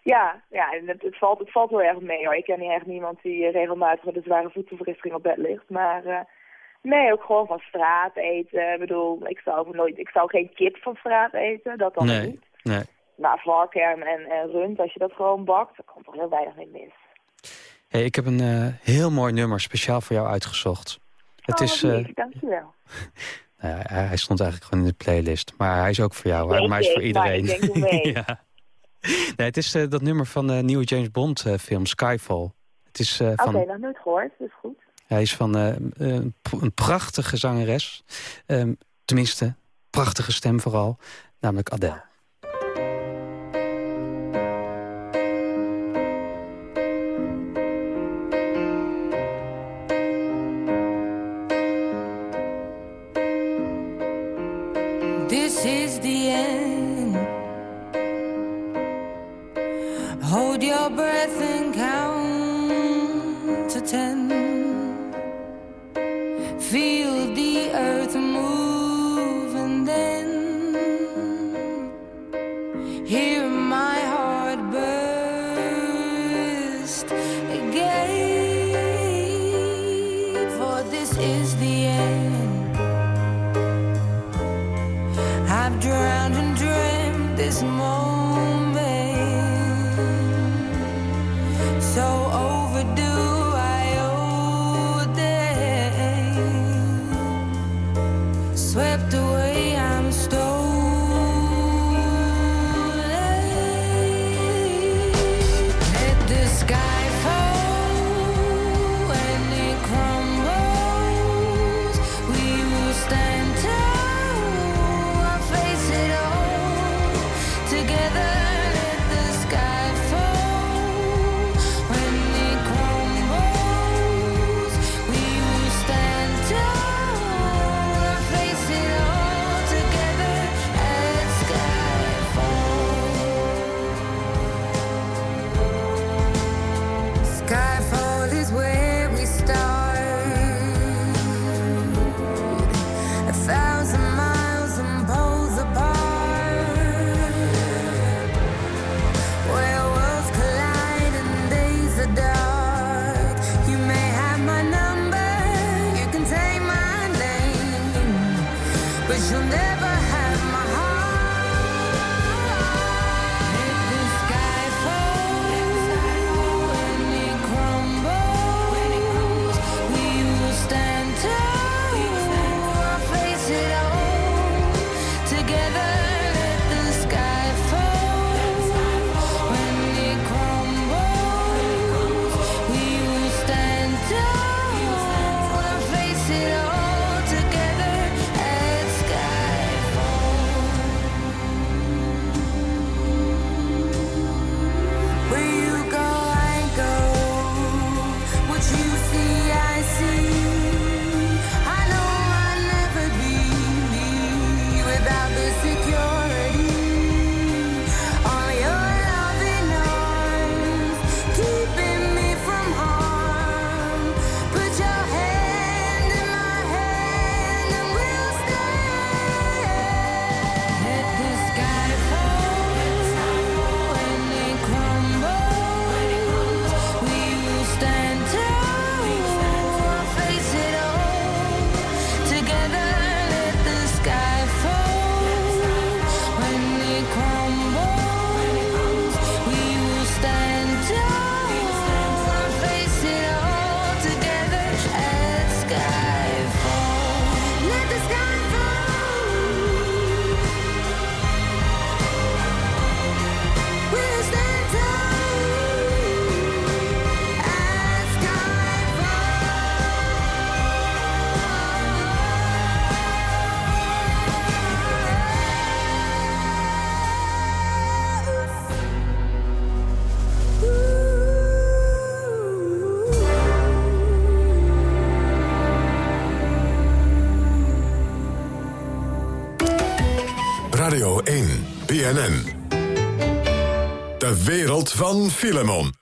Ja, ja en het, het, valt, het valt heel erg mee hoor. Ik ken niet echt niemand die regelmatig met een zware voedselvergiftiging op bed ligt. Maar eh, nee, ook gewoon van straat eten. Ik bedoel, ik zou, nooit, ik zou geen kip van straat eten, dat dan nee, niet. Nee. Maar varken en, en, rund, als je dat gewoon bakt, dan komt er heel weinig mee mis. Hey, ik heb een eh, heel mooi nummer speciaal voor jou uitgezocht. Het oh, is, eh, lief, dankjewel. nou ja, hij stond eigenlijk gewoon in de playlist. Maar hij is ook voor jou. Weet maar hij is voor ik, maar iedereen. ik denk, ja. nee, het is eh, dat nummer van de nieuwe James Bond film Skyfall. Het is eh, Oké, van nog nooit gehoord, is goed. Hij is van een, prachtige zangeres. Ehm, tenminste, prachtige stem vooral. Namelijk Adele. Van Filemon.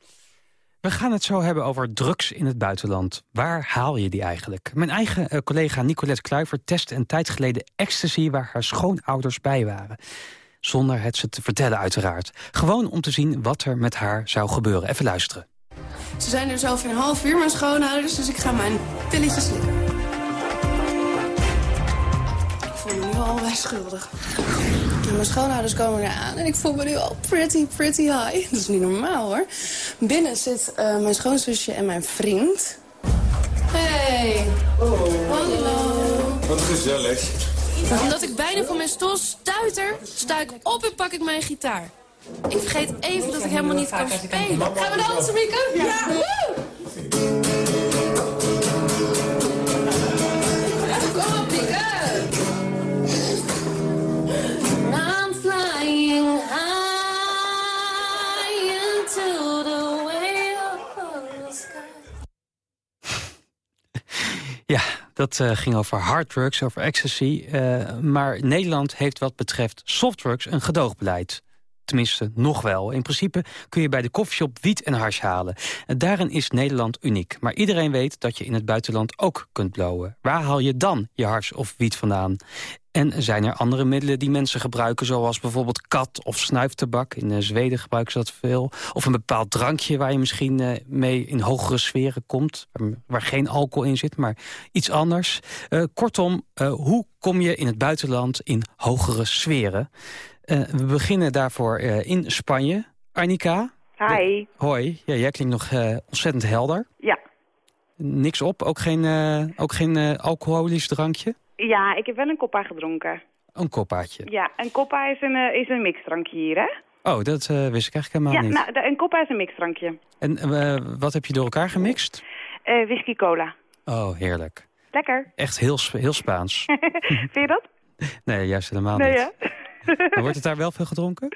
We gaan het zo hebben over drugs in het buitenland. Waar haal je die eigenlijk? Mijn eigen eh, collega Nicolette Kluivert testte een tijd geleden ecstasy... waar haar schoonouders bij waren. Zonder het ze te vertellen uiteraard. Gewoon om te zien wat er met haar zou gebeuren. Even luisteren. Ze zijn er zo over een half uur, mijn schoonouders, dus ik ga mijn pilletjes slikken. Ik voel me nu al bij schuldig. En mijn schoonouders komen eraan en ik voel me nu al pretty, pretty high. Dat is niet normaal, hoor. Binnen zit eh, mijn schoonzusje en mijn vriend. Hey. Hallo. Wat gezellig. Omdat ik bijna van mijn stoel stuiter, sta ik op en pak ik mijn gitaar. Ik vergeet even dat ik helemaal niet kan spelen. Gaan we dansen, Mieke? Ja! Woe! Ja, dat eh, ging over harddrugs, over ecstasy. eh, maar Nederland heeft wat betreft softdrugs een gedoogbeleid. Tenminste, nog wel. In principe kun je bij de koffieshop wiet en hars halen. En daarin is Nederland uniek. Maar iedereen weet dat je in het buitenland ook kunt blowen. Waar haal je dan je hars of wiet vandaan? En zijn er andere middelen die mensen gebruiken... zoals bijvoorbeeld kat of snuiftabak? In eh, Zweden gebruiken ze dat veel. Of een bepaald drankje waar je misschien eh, mee in hogere sferen komt... Waar, geen alcohol in zit, maar iets anders. Eh, kortom, hoe kom je in het buitenland in hogere sferen? Eh, we beginnen daarvoor eh, in Spanje. Arnika, Hi. hoi. Ja, jij klinkt nog eh, ontzettend helder. Ja. Niks op, ook geen, ook geen alcoholisch drankje? Ja, ik heb wel een koppa gedronken. Een koppaatje. Ja, een koppa is een, is een mixdrankje hier, hè? Oh, dat wist ik eigenlijk helemaal ja, niet. nou, de- een koppa is een mixdrankje. En wat heb je door elkaar gemixt? Eh whisky cola. Oh, heerlijk. Lekker. Echt heel, heel Spaans. Vind je dat? Nee, juist helemaal nee, niet. Maar Wordt het daar wel veel gedronken?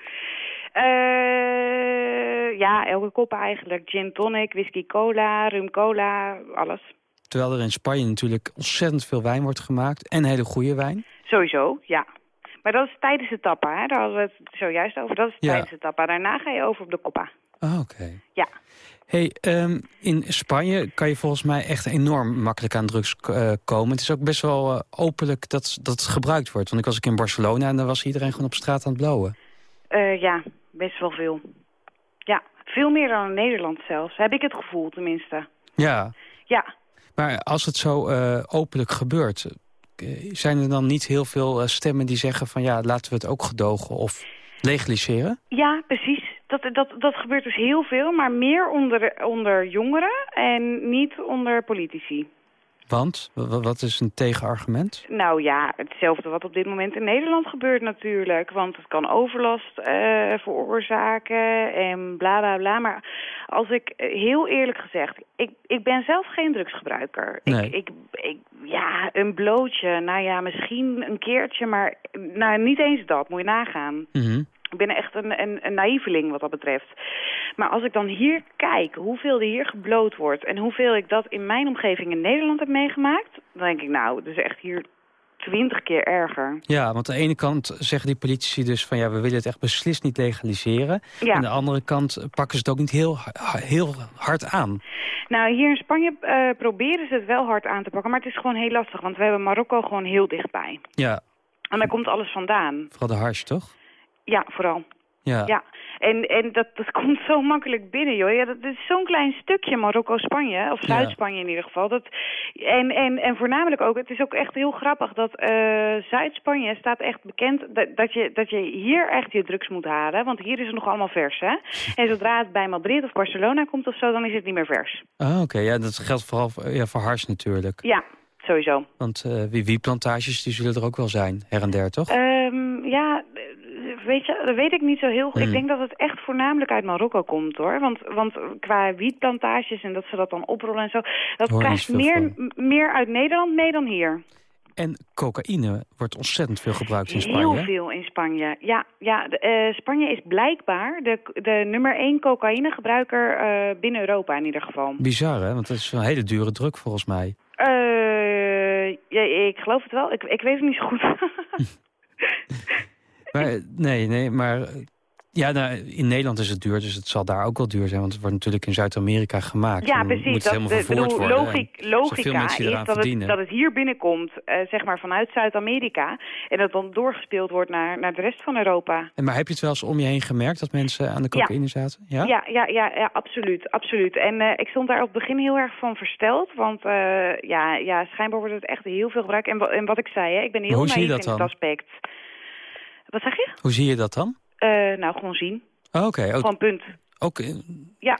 Eh, ja, elke koppa eigenlijk. Gin tonic, whisky cola, rum cola, alles. Terwijl er in Spanje natuurlijk ontzettend veel wijn wordt gemaakt. En hele goede wijn. Sowieso, ja. Maar dat is tijdens de tappa, hè? Daar hadden we het zojuist over. Dat is Ja. tijdens de tappa. Daarna ga je over op de koppa. Ah, Oké. Ja. Hey, ehm, in Spanje kan je volgens mij echt enorm makkelijk aan drugs eh, komen. Het is ook best wel eh, openlijk dat, dat het gebruikt wordt. Want ik was ook in Barcelona en daar was iedereen gewoon op straat aan het blowen. Eh, ja, best wel veel. Ja, veel meer dan in Nederland zelfs. Heb ik het gevoel, tenminste. Ja, Ja, maar als het zo openlijk gebeurt... zijn er dan niet heel veel stemmen die zeggen van... ja, laten we het ook gedogen of legaliseren? ja precies. Dat, dat, dat gebeurt dus heel veel, maar meer onder, onder jongeren en niet onder politici. Want, wa- wa- wat is een tegenargument? Nou ja, hetzelfde wat op dit moment in Nederland gebeurt natuurlijk. Want het kan overlast eh, veroorzaken en bla bla bla. Maar als ik eh, heel eerlijk gezegd, ik, ik ben zelf geen drugsgebruiker. Nee. Ik, ik, ik, ja, een blootje, nou ja, misschien een keertje, maar nou, niet eens dat, moet je nagaan. Mhm. Ik ben echt een, een, een naïveling wat dat betreft. Maar als ik dan hier kijk hoeveel er hier gebloot wordt... en hoeveel ik dat in mijn omgeving in Nederland heb meegemaakt... dan denk ik, nou, is echt hier twintig keer erger. Ja, want aan de ene kant zeggen die politici dus van... ja, we willen het echt beslist niet legaliseren. Ja. Aan de andere kant pakken ze het ook niet heel, heel hard aan. Nou, hier in Spanje eh, proberen ze het wel hard aan te pakken... maar het is gewoon heel lastig, want we hebben Marokko gewoon heel dichtbij. Ja, En daar komt alles vandaan. vooral de hash, toch? Ja, vooral. Ja. Ja, en, en dat, dat komt zo makkelijk binnen, joh. Ja, dat, dat is zo'n klein stukje Marokko-Spanje, of. Zuid-Spanje in ieder geval. Dat, en, en, en voornamelijk ook, het is ook echt heel grappig dat eh, Zuid-Spanje staat echt bekend dat, dat, je, dat je hier echt je drugs moet halen. Want hier is het nog allemaal vers, hè. En zodra het bij Madrid of Barcelona komt of zo, dan is het niet meer vers. Ah, Oké, ja, dat geldt vooral voor, ja, voor hash natuurlijk. Ja, sowieso. Want eh wie wieplantages die zullen er ook wel zijn, her en der, toch? Ehm, ja, eh, weet je, dat weet ik niet zo heel goed. Ik Hmm. denk dat het echt voornamelijk uit Marokko komt, hoor. Want, want qua wietplantages en dat ze dat dan oprollen en zo... dat Hoor krijgt meer, meer uit Nederland mee dan hier. En cocaïne wordt ontzettend veel gebruikt in Spanje. Heel veel in Spanje. Ja, ja de, eh, Spanje is blijkbaar de, de nummer één cocaïnegebruiker eh binnen Europa in ieder geval. Bizar, hè? Want dat is een hele dure druk volgens mij. Eh, ja, ik geloof het wel. Ik, ik weet het niet zo goed. Maar, nee, nee, maar... Ja, nou, in Nederland is het duur, dus het zal daar ook wel duur zijn. Want het wordt natuurlijk in Zuid-Amerika gemaakt. Ja, precies. Moet het dat, helemaal bedoel, worden. logic- En logica is dat het, dat het hier binnenkomt, eh, zeg maar vanuit Zuid-Amerika. En dat dan doorgespeeld wordt naar, naar de rest van Europa. En maar heb je het wel eens om je heen gemerkt dat mensen aan de Ja. cocaïne zaten? Ja? Ja, ja, ja, ja, absoluut, absoluut. En eh, ik stond daar op het begin heel erg van versteld. Want eh, ja, ja, schijnbaar wordt het echt heel veel gebruikt. En, en wat ik zei, hè, ik ben heel hoe zie je naïef dat in dan? het aspect. Wat zeg je? Hoe zie je dat dan? Eh, nou, gewoon zien. Oh, Oké, ook, Gewoon punt. ook in- Ja.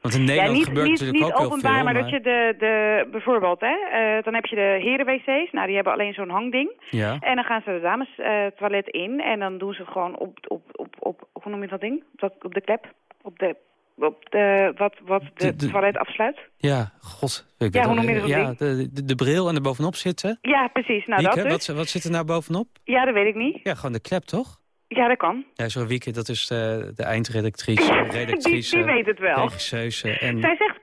want in Nederland ja, niet, gebeurt niet, natuurlijk niet ook openbaar, veel. maar dat je de, de bijvoorbeeld, hè, eh, dan heb je de heren-wc's. Nou, die hebben alleen zo'n hangding. Ja. En dan gaan ze de dames eh, toilet in en dan doen ze gewoon op, op, op, op, hoe noem je dat ding? Op, dat, op de klep? Op de, op de, wat, wat de, De- de- toilet afsluit? Ja, god. Ik Ja, hoe noem je dat Ja, ding? de, de, de bril en er bovenop zitten. Ja, precies. Nou, dat dus. wat, wat zit er nou bovenop? Ja, dat weet ik niet. Ja, gewoon de klep, toch? Ja, dat kan. Ja, zo Wieke, dat is de, de eindredactrice, redactrice, Die- die weet het wel. regisseuse en... Zij zegt?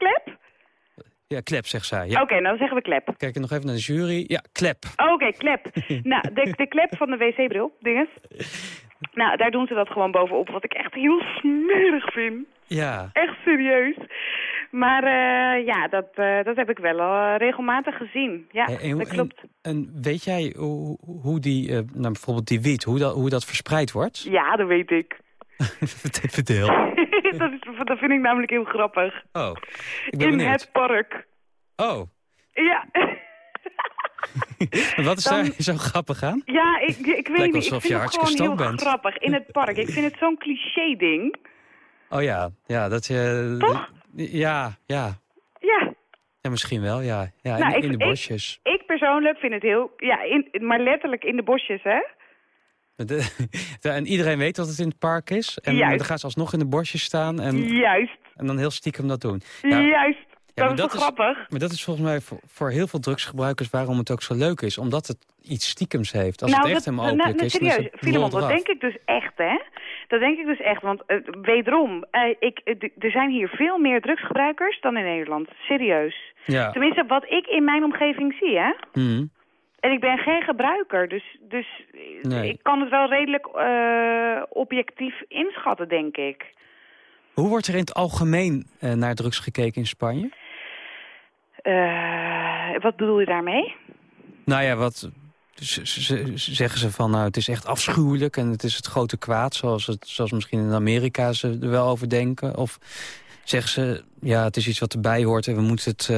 Ja, klep, zegt zij. Ja. Oké, nou zeggen we klep. Kijk nog even naar de jury. Ja, klep. Oké, klep. nou, de, de klep van de wc-bril, dinges. Nou, daar doen ze dat gewoon bovenop, wat ik echt heel smerig vind. Ja. Echt serieus. Maar eh, ja, dat, eh, dat heb ik wel al regelmatig gezien. Ja, en- dat klopt. En, en weet jij hoe, hoe die, nou, bijvoorbeeld die wiet, hoe dat, hoe dat verspreid wordt? Ja, dat weet ik. Verdeel. dat, is, dat vind ik namelijk heel grappig. Oh, ik ben In benieuwd. het park. Oh, Ja. wat is daar zo grappig aan? Ja, ik, ik weet niet. alsof Ik je vind het gewoon heel bent. grappig. In het park. Ik vind het zo'n cliché-ding. Oh ja, ja, dat je... Toch? Ja, ja. Ja. Ja, misschien wel, ja. ja in, Nou, ik- in de ik- bosjes. Ik persoonlijk vind het heel... Ja, in, maar letterlijk in de bosjes, hè? De- en iedereen weet dat het in het park is. En Juist. dan gaan ze alsnog in de bosjes staan en, Juist. en dan heel stiekem dat doen. Juist. Ja, dat is toch grappig? Maar dat is volgens mij voor, voor heel veel drugsgebruikers waarom het ook zo leuk is. Omdat het iets stiekems heeft. Als nou, het echt dat, helemaal openlijk nou, is, is serieus, Filemon, dat denk ik dus echt, hè? Dat denk ik dus echt, want eh, wederom, eh, ik, eh, er zijn hier veel meer drugsgebruikers dan in Nederland. Serieus. Ja. Tenminste, wat ik in mijn omgeving zie, hè? Mhm. En ik ben geen gebruiker, dus, dus Nee. ik kan het wel redelijk eh, objectief inschatten, denk ik. Hoe wordt er in het algemeen eh, naar drugs gekeken in Spanje? Eh, wat bedoel je daarmee? Nou ja, wat zeggen ze van, nou, het is echt afschuwelijk en het is het grote kwaad, zoals, het, zoals misschien in Amerika ze er wel over denken. Of zeggen ze, ja, het is iets wat erbij hoort en we moeten het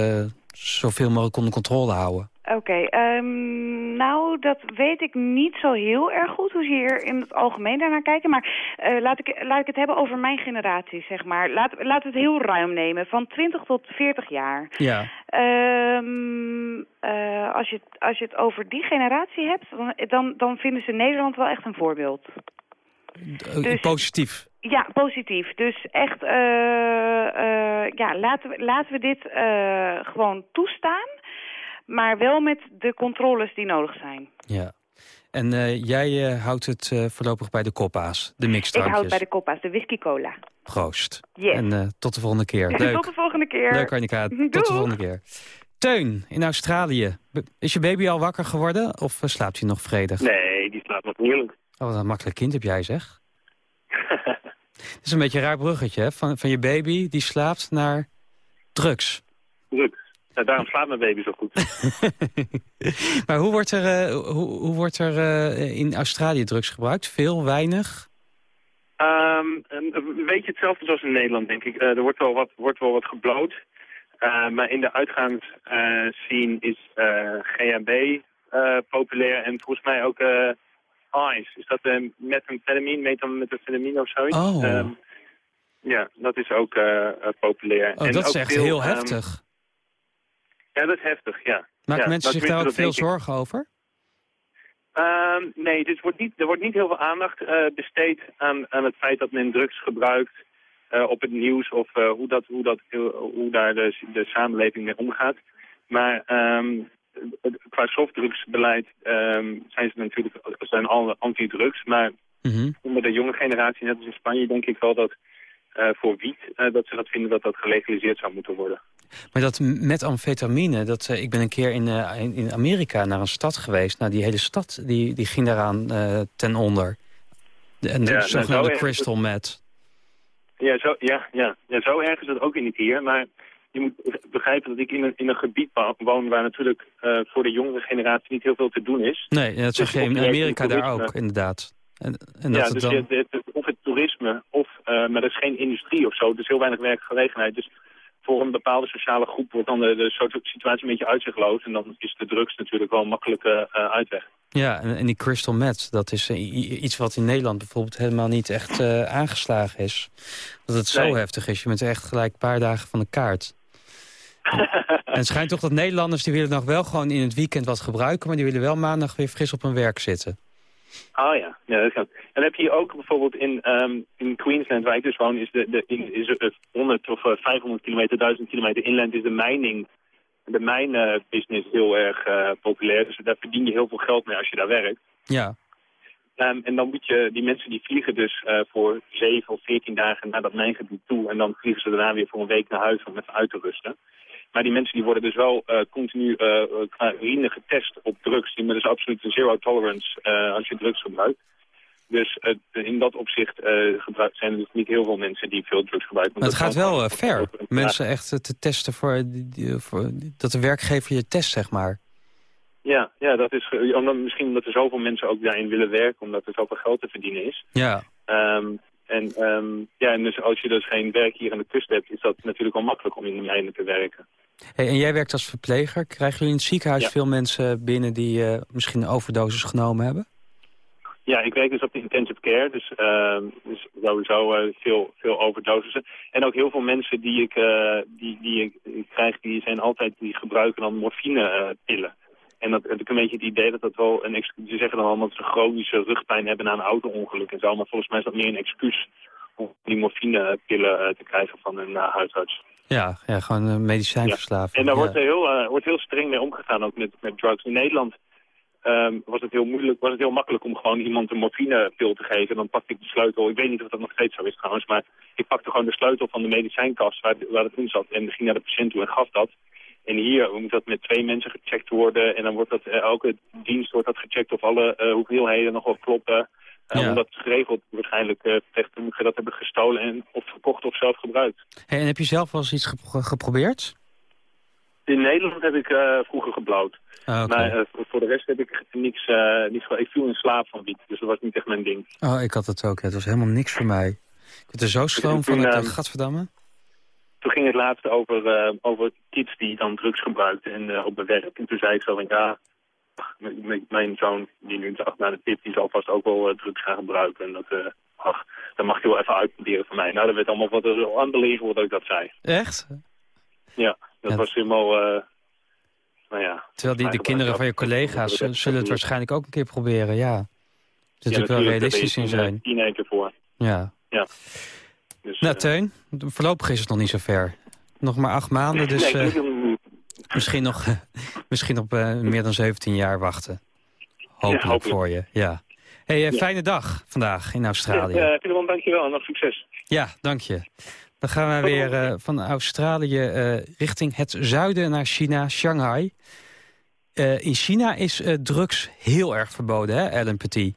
zoveel mogelijk onder controle houden. Oké, ehm, nou, dat weet ik niet zo heel erg goed hoe ze hier in het algemeen daarnaar kijken. Maar eh, laat, ik, laat ik het hebben over mijn generatie, zeg maar. Laat, laten we het heel ruim nemen, van 20 tot 40 jaar. Ja. Ehm, eh, als, je, het- als je het over die generatie hebt, dan, dan, dan vinden ze Nederland wel echt een voorbeeld. Eh, Dus- Positief. Ja, positief. Dus echt, ja, laten we, laten we dit gewoon toestaan. Maar wel met de controles die nodig zijn. Ja. En eh, jij eh, houdt het eh, voorlopig bij de koppa's, de Ik mixdrankjes. houd bij de koppa's, de whisky cola. Proost. Yes. En eh, tot de volgende keer. Leuk. Tot de volgende keer. Leuk, Arnika. Tot de volgende keer. Teun, in Australië. Is je baby al wakker geworden of slaapt hij nog vredig? Nee, die slaapt nog heerlijk. Oh, wat een makkelijk kind heb jij, zeg. Het is een beetje een raar bruggetje, hè? Van, van je baby die slaapt naar drugs. Druk. Ja, daarom slaapt mijn baby zo goed. maar hoe wordt er, eh, hoe, hoe wordt er eh, in Australië drugs gebruikt? Veel, weinig? Ehm, een beetje hetzelfde zoals in Nederland, denk ik. Eh, er wordt wel wat, wordt wel wat gebloot. Maar in de uitgaansscene is GHB populair. En volgens mij ook ICE. Is dat uh, methamphetamine, methamphetamine of zoiets? Oh. Ehm, ja, dat is ook populair. Oh, En dat is ook echt veel, heel ehm, heftig. Ja, dat is heftig, ja. Maken ja, mensen zich daar ook veel zorgen over? Ehm, nee, dus wordt niet, er wordt niet heel veel aandacht eh, besteed aan, aan het feit dat men drugs gebruikt eh, op het nieuws of eh, hoe, dat, hoe, dat, hoe daar de, de samenleving mee omgaat. Maar ehm, qua softdrugsbeleid ehm, zijn ze natuurlijk zijn alle anti-drugs. Maar Mhm. onder de jonge generatie, net als in Spanje, denk ik wel dat voor wiet, eh, dat ze dat vinden dat dat gelegaliseerd zou moeten worden. Maar dat met amfetamine, dat, eh, ik ben een keer in, eh, in, Amerika naar een stad geweest. Nou, die hele stad die, die ging daaraan eh, ten onder. De, en de Ja, nou, zogenaamde zo crystal meth. Ja, zo, ja, ja. ja, zo erg is het ook niet hier. Maar je moet begrijpen dat ik in een, in een gebied wo- woon waar natuurlijk eh, voor de jongere generatie niet heel veel te doen is. Nee, dat zag Dus je in Amerika daar ook, inderdaad. En, en dat ja, dus dan... je- of het toerisme, of, eh, maar dat is geen industrie of zo. Dus heel weinig werkgelegenheid. Dus voor een bepaalde sociale groep wordt dan de, de situatie een beetje uitzichtloos. En dan is de drugs natuurlijk wel een makkelijke eh, uitweg. Ja, en, en die crystal meth, dat is eh, iets wat in Nederland bijvoorbeeld helemaal niet echt aangeslagen is. Dat het zo Nee. heftig is. Je bent echt gelijk een paar dagen van de kaart. en het schijnt toch dat Nederlanders, die willen nog wel gewoon in het weekend wat gebruiken... maar die willen wel maandag weer fris op hun werk zitten. Ah ja, ja dat kan. En dan heb je ook bijvoorbeeld in, ehm, in Queensland, waar ik dus woon, is, de, de, is het 100 of eh, 500 kilometer, 1000 kilometer inland is de mining, de mijnbusiness heel erg eh, populair. Dus daar verdien je heel veel geld mee als je daar werkt. Ja, Ehm, en dan moet je, die mensen die vliegen dus eh, voor 7 of 14 dagen naar dat mijngebied toe. En dan vliegen ze daarna weer voor een week naar huis om even uit te rusten. Maar die mensen die worden dus wel eh, continu eh qua urine getest op drugs. Die hebben dus absoluut een zero tolerance eh, als je drugs gebruikt. Dus eh, in dat opzicht eh, gebruik, zijn er dus niet heel veel mensen die veel drugs gebruiken. maar het gaat wel eh, ver. Mensen echt eh, te testen voor, voor... Dat de werkgever je test, zeg maar. Ja, ja, dat is omdat, misschien omdat er zoveel mensen ook daarin willen werken, omdat er zoveel geld te verdienen is. Ja, Ehm, en, ehm, ja, en dus als je dus geen werk hier aan de kust hebt, is dat natuurlijk wel makkelijk om in de mijnen te werken. Hey, en jij werkt als verpleger. Krijgen jullie in het ziekenhuis Ja. veel mensen binnen die eh, misschien een overdosis genomen hebben? Ja, ik werk dus op de intensive care, dus, ehm, dus sowieso eh, veel, veel overdosissen. En ook heel veel mensen die ik, eh, die, die ik, krijg, die zijn altijd, die gebruiken dan morfinepillen. En dat heb ik een beetje het idee dat dat wel een excuus... Ze zeggen dan allemaal dat ze chronische rugpijn hebben na een auto-ongeluk en zo. Maar volgens mij is dat meer een excuus om die morfinepillen te krijgen van een uh, huisarts. Ja, ja gewoon een medicijnverslaving. En daar ja. wordt, er heel, eh, wordt heel streng mee omgegaan, ook met, met drugs. In Nederland ehm, was het heel moeilijk, was het heel makkelijk om gewoon iemand een morfinepil te geven. Dan pakte ik de sleutel, ik weet niet of dat nog steeds zo is trouwens, maar ik pakte gewoon de sleutel van de medicijnkast waar, waar het in zat en ging naar de patiënt toe en gaf dat. En hier moet dat met twee mensen gecheckt worden en dan wordt dat, eh, elke dienst wordt dat gecheckt of alle eh, hoeveelheden nog wel kloppen. Ja. Omdat geregeld waarschijnlijk uh, dat hebben gestolen en of verkocht of zelf gebruikt. Hey, en heb je zelf wel eens iets gepro geprobeerd? In Nederland heb ik uh, vroeger geblouwd. Ah, okay. Maar uh, voor de rest heb ik niks, uh, niks... Ik viel in slaap van wiet, dus dat was niet echt mijn ding. Oh, ik had het ook. Het was helemaal niks voor mij. Ik werd er zo sloom van, het, gadverdamme. Toen ging het laatst over, over kids die dan drugs gebruikten en, op mijn werk. En toen zei ik zo van, ja, mijn zoon, die nu acht naar de tip, die zal vast ook wel uh, drugs gaan gebruiken. En dat, uh, ach, dat mag je wel even uitproberen van mij. Nou, dat werd allemaal wat unbelievable dat ik dat zei. Echt? Ja, dat ja. was helemaal... Uh, nou ja, Terwijl die, de kinderen van je collega's zullen het waarschijnlijk ook een keer proberen, ja. Er ja, natuurlijk wel realistisch in zijn. teenager voor. Ja. ja. Dus, nou, uh, Teun, voorlopig is het nog niet zo ver. Nog maar acht maanden, dus nee, misschien nog, misschien op uh, meer dan 17 jaar wachten. Hopelijk, ja, hopelijk. voor je, ja. Hey, ja. fijne dag vandaag in Australië. Ja, uh, dankjewel en nog succes. Ja, dank je. Dan gaan we weer uh, van Australië uh, richting het zuiden naar China, Shanghai. Uh, in China is drugs heel erg verboden, hè, Ellen Petit?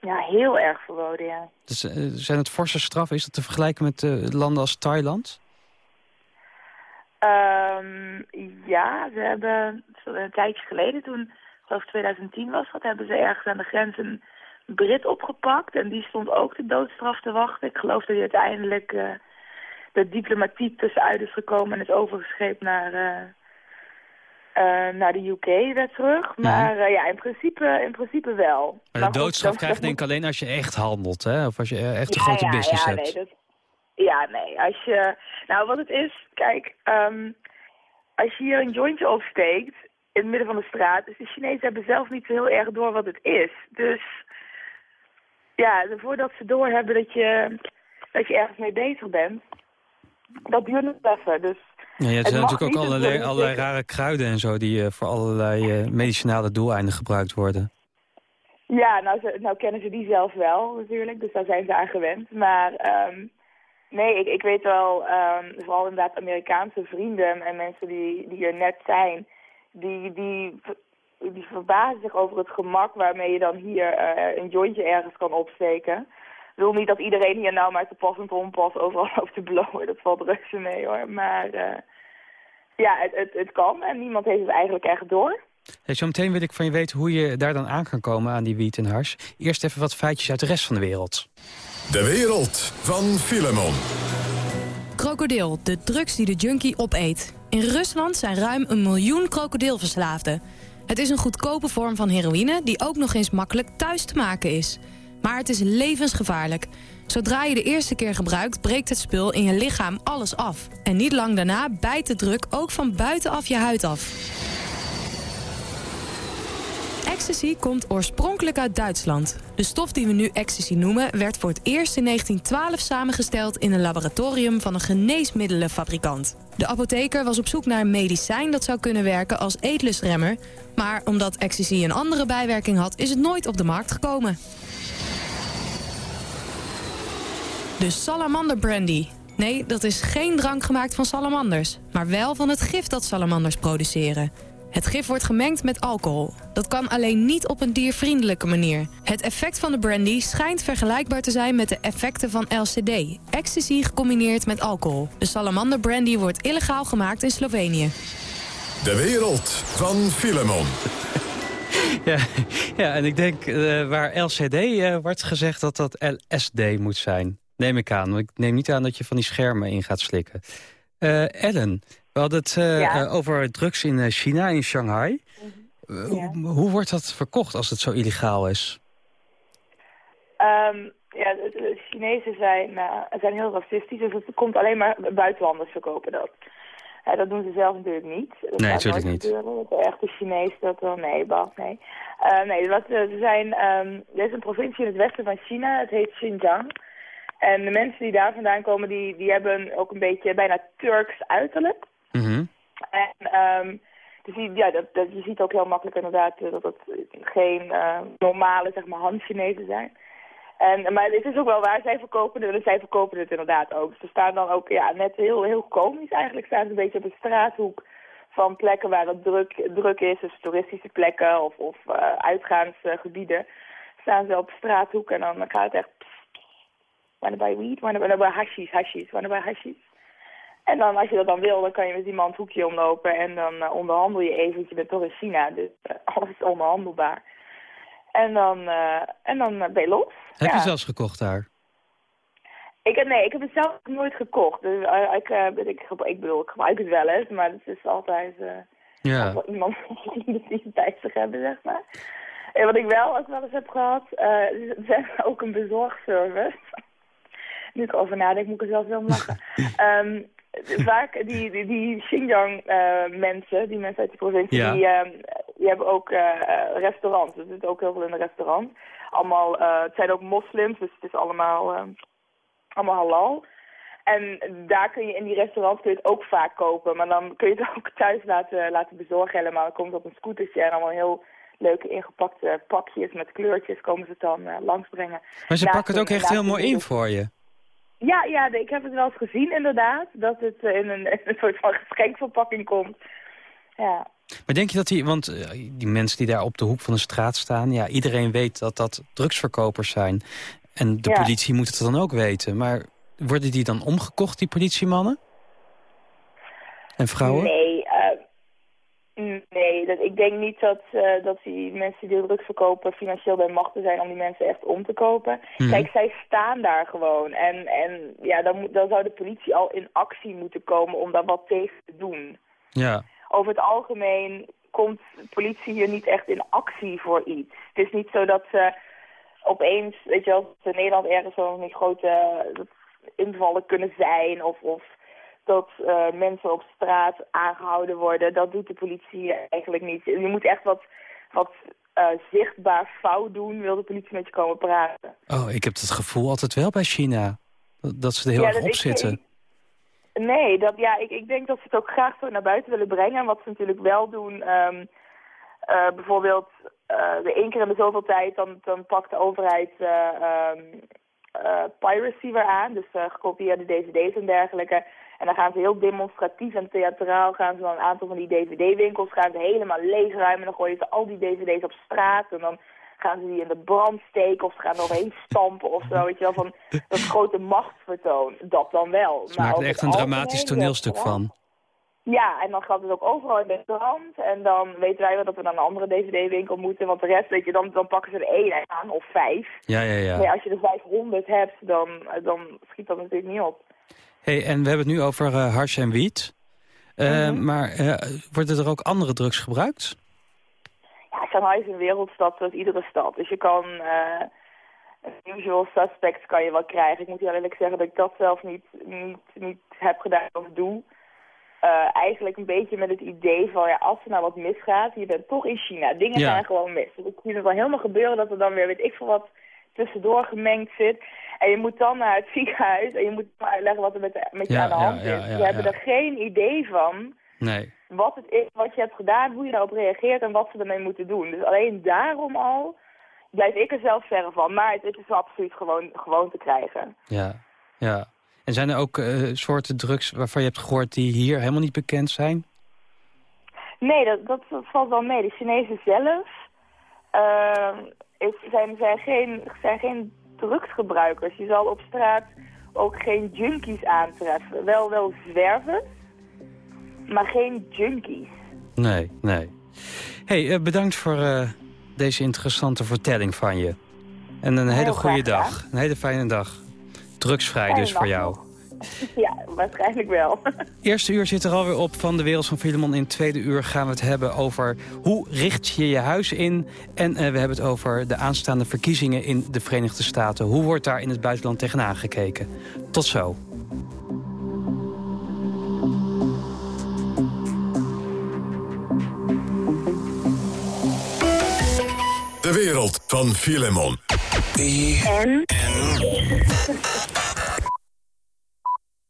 Ja, heel erg verboden, ja. Dus, zijn het forse straffen? Is dat te vergelijken met landen als Thailand? Um, ja, ze hebben een tijdje geleden, toen, ik geloof 2010 was dat, hebben ze ergens aan de grens een Brit opgepakt. En die stond ook de doodstraf te wachten. Ik geloof dat hij uiteindelijk uh, de diplomatiek tussenuit is gekomen en is overgescheept naar, uh, uh, naar de UK weer terug. Maar ja, ja in, principe, in principe wel. Maar de doodstraf krijg je denk ik alleen als je echt handelt, hè? Of als je echt een ja, grote ja, business ja, hebt. Nee, dat, ja, nee. Als je, nou, wat het is, kijk, um, als je hier een jointje opsteekt in het midden van de straat, dus de Chinezen hebben zelf niet zo heel erg door wat het is. Dus ja, voordat ze doorhebben dat je, dat je ergens mee bezig bent, dat duurt nog even. Dus ja, ja, er zijn natuurlijk ook allerlei, allerlei rare kruiden en zo die uh, voor allerlei uh, medicinale doeleinden gebruikt worden. Ja, nou, ze, nou kennen ze die zelf wel natuurlijk, dus daar zijn ze aan gewend. Maar um, nee, ik, ik weet wel, um, vooral inderdaad Amerikaanse vrienden en mensen die, die er net zijn, die, die die verbazen zich over het gemak waarmee je dan hier eh, een jointje ergens kan opsteken. Ik wil niet dat iedereen hier nou maar te pas en te onpas overal loopt te blowen. Dat valt reuze mee hoor. Maar eh, ja, het, het, het kan en niemand heeft het eigenlijk echt door. Hey, zometeen wil ik van je weten hoe je daar dan aan kan komen aan die wiet en hars. Eerst even wat feitjes uit de rest van de wereld. De wereld van Filemon. Krokodil, de drugs die de junkie opeet. In Rusland zijn ruim een miljoen krokodilverslaafden. Het is een goedkope vorm van heroïne die ook nog eens makkelijk thuis te maken is. Maar het is levensgevaarlijk. Zodra je de eerste keer gebruikt, breekt het spul in je lichaam alles af. En niet lang daarna bijt de druk ook van buitenaf je huid af. Ecstasy komt oorspronkelijk uit Duitsland. De stof die we nu ecstasy noemen werd voor het eerst in 1912 samengesteld in een laboratorium van een geneesmiddelenfabrikant. De apotheker was op zoek naar een medicijn dat zou kunnen werken als eetlustremmer. Maar omdat ecstasy een andere bijwerking had, is het nooit op de markt gekomen. De salamander brandy. Nee, dat is geen drank gemaakt van salamanders, maar wel van het gif dat salamanders produceren. Het gif wordt gemengd met alcohol. Dat kan alleen niet op een diervriendelijke manier. Het effect van de brandy schijnt vergelijkbaar te zijn met de effecten van LCD. Ecstasy gecombineerd met alcohol. De salamander brandy wordt illegaal gemaakt in Slovenië. De wereld van Filemon. Ja, ja en ik denk uh, waar LCD uh, wordt gezegd dat dat LSD moet zijn. Neem ik aan. Ik neem niet aan dat je van die schermen in gaat slikken. Uh, Ellen, we hadden het uh, ja. over drugs in China, in Shanghai. Ja. Hoe, hoe, wordt dat verkocht als het zo illegaal is? Um, ja, de, de Chinezen zijn, uh, zijn heel racistisch, dus het komt alleen maar buitenlanders verkopen dat. Uh, dat doen ze zelf natuurlijk niet. Dat nee, natuurlijk niet. Gebeuren. De echte Chinees dat wel, nee, Bas, nee. Uh, nee, wat, ze zijn, um, er is een provincie in het westen van China, het heet Xinjiang. En de mensen die daar vandaan komen, die, die hebben ook een beetje bijna Turks uiterlijk. Mm. En um, dus ja, dat, dat, je ziet ook heel makkelijk inderdaad dat het geen uh, normale zeg maar, Han-Chinezen zijn. En, maar het is ook wel waar, zij verkopen het, zij verkopen het inderdaad ook. Ze staan dan ook ja, net heel, heel komisch eigenlijk, staan ze een beetje op een straathoek van plekken waar het druk, druk is, dus toeristische plekken of, of uh, uitgaansgebieden. Staan ze op straathoek en dan gaat het echt... Wanna buy weed? Wanna buy hashish, hashish, wanna buy hashish? En dan, als je dat dan wil, dan kan je met iemand hoekje omlopen en dan uh, onderhandel je eventjes. Je bent toch in China, dus uh, alles is onderhandelbaar. En dan, uh, en dan ben je los. Heb ja. je zelfs gekocht daar? Ik, nee, ik heb het zelf nooit gekocht. Dus, ik, ik, ik bedoel, ik gebruik het wel eens, maar het is altijd ja. iemand die het bij zich hebben, zeg maar. En wat ik wel ook wel eens heb gehad, ze hebben ook een bezorgservice. nu ik erover nadenk, moet ik er zelf wel lachen. um, vaak die, die, die Xinjiang-mensen, uh, die mensen uit die provincie, ja. die, uh, die hebben ook uh, restaurants. Er zitten ook heel veel in een restaurant. Allemaal, het zijn ook moslims, dus het is allemaal, allemaal halal. En daar kun je in die restaurants kun je het ook vaak kopen. Maar dan kun je het ook thuis laten, laten bezorgen helemaal. Dan komt het op een scootertje en allemaal heel leuke ingepakte pakjes met kleurtjes komen ze het dan langsbrengen. Maar ze pakken het ook echt heel mooi in voor je. Ja, ja, ik heb het wel eens gezien inderdaad. Dat het in een, in een soort van geschenkverpakking komt. Ja. Maar denk je dat die, want uh, die mensen die daar op de hoek van de straat staan... ja, iedereen weet dat dat drugsverkopers zijn. En de ja. politie moet het dan ook weten. Maar worden die dan omgekocht, die politiemannen? En vrouwen? Nee, nee dat, ik denk niet dat, uh, dat die mensen die drugs verkopen... financieel bij machten zijn om die mensen echt om te kopen. Mhm. Kijk, zij staan daar gewoon. En, en ja, dan, moet, dan zou de politie al in actie moeten komen om daar wat tegen te doen. Ja. Over het algemeen komt de politie hier niet echt in actie voor iets. Het is niet zo dat ze opeens, weet je wel, in Nederland ergens zo'n grote invallen kunnen zijn... of, of dat uh, mensen op straat aangehouden worden. Dat doet de politie eigenlijk niet. Je moet echt wat, wat uh, zichtbaar fout doen, wil de politie met je komen praten. Oh, ik heb het gevoel altijd wel bij China. Dat ze er heel ja, erg op zitten. Nee, dat, ja, ik, ik denk dat ze het ook graag zo naar buiten willen brengen. En wat ze natuurlijk wel doen... Um, uh, bijvoorbeeld, de één keer in de zoveel tijd, dan, dan pakt de overheid... Um, eh, piracy weer aan. Dus gekopieerde dvd's en dergelijke. En dan gaan ze heel demonstratief en theatraal gaan ze dan een aantal van die dvd-winkels gaan ze helemaal leegruimen. Dan gooien ze al die dvd's op straat en dan gaan ze die in de brand steken of ze gaan er overheen stampen of zo. Weet je wel, van dat grote machtsvertoon. Dat dan wel. Ze maakt er echt een dramatisch toneelstuk van. Ja, en dan gaat het ook overal in het restaurant. En dan weten wij wel dat we naar een andere dvd-winkel moeten. Want de rest, weet je, dan, dan pakken ze er één aan of vijf. Ja, ja, ja. Maar als je er 500 hebt, dan, dan schiet dat natuurlijk niet op. hey, en we hebben het nu over uh, hars en wiet. Uh, Maar uh, worden er ook andere drugs gebruikt? Ja, Shanghai is een wereldstad zoals iedere stad. Dus je kan... usual suspects kan je wel krijgen. Ik moet heel eerlijk zeggen dat ik dat zelf niet, niet, niet heb gedaan of doe. Uh, eigenlijk een beetje met het idee van, ja, als er nou wat misgaat, je bent toch in China. Dingen Ja. gaan gewoon mis. Dus ik zie het wel helemaal gebeuren dat er dan weer, weet ik veel wat, tussendoor gemengd zit. En je moet dan naar het ziekenhuis en je moet uitleggen wat er met, de- met je Ja, aan de hand ja, is. ja, Ze hebben er geen idee van Nee. wat het is, wat je hebt gedaan, hoe je daarop reageert en wat ze ermee moeten doen. Dus alleen daarom al blijf ik er zelf verre van. Maar het is wel absoluut gewoon, gewoon te krijgen. Ja, ja. En zijn er ook eh, soorten drugs waarvan je hebt gehoord die hier helemaal niet bekend zijn? Nee, dat, dat, dat valt wel mee. De Chinezen zelf ehm, is, zijn, zijn, geen, zijn geen drugsgebruikers. Je zal op straat ook geen junkies aantreffen. Wel, wel zwervers, maar geen junkies. Nee, nee. hey, eh, bedankt voor eh, deze interessante vertelling van je. En een hele goede dag. Een hele fijne dag. Drugsvrij Fijne dus voor jou. Ja, waarschijnlijk wel. Eerste uur zit er alweer op van de Wereld van Filemon. In het tweede uur gaan we het hebben over hoe richt je je huis in. En eh, we hebben het over de aanstaande verkiezingen in de Verenigde Staten. Hoe wordt daar in het buitenland tegenaan gekeken? Tot zo. De wereld van Filemon. En?